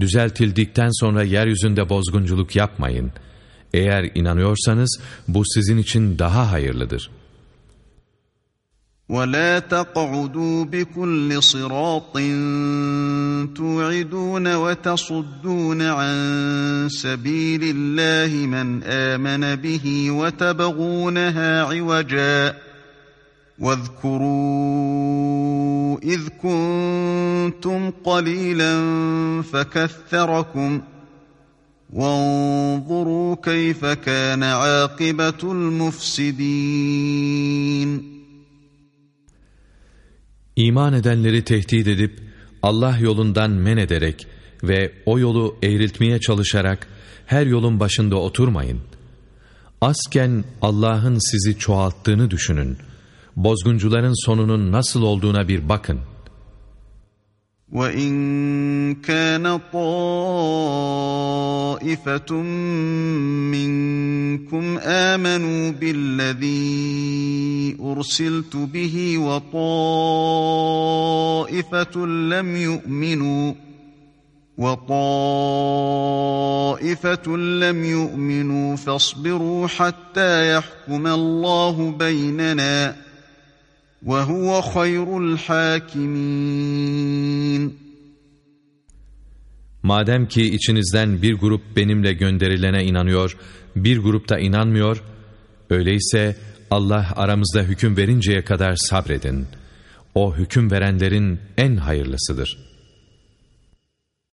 Düzeltildikten sonra yeryüzünde bozgunculuk yapmayın. Eğer inanıyorsanız bu sizin için daha hayırlıdır.'' ولا تقعدوا بكل صراط توعدون وتصدون عن سبيل الله من آمن به وتبغونها عوجا واذكروا إذ كنتم قليلا فكثركم وانظروا كيف كان عاقبة المفسدين İman edenleri tehdit edip Allah yolundan men ederek ve o yolu eğriltmeye çalışarak her yolun başında oturmayın. Azken Allah'ın sizi çoğalttığını düşünün. Bozguncuların sonunun nasıl olduğuna bir bakın.'' وَإِنْ كَانَ طَائِفَةٌ مِّنْكُمْ آمَنُوا بِالَّذِي أُرْسِلْتُ بِهِ وَطَائِفَةٌ لَّمْ يُؤْمِنُوا وَطَائِفَةٌ لَّمْ يُؤْمِنُوا فَاصْبِرُوا حَتَّى يَحْكُمَ اللّٰهُ بَيْنَنَا وَهُوَ خَيْرُ الْحَاكِمِينَ Madem ki içinizden bir grup benimle gönderilene inanıyor, bir grup da inanmıyor, öyleyse Allah aramızda hüküm verinceye kadar sabredin. O hüküm verenlerin en hayırlısıdır.''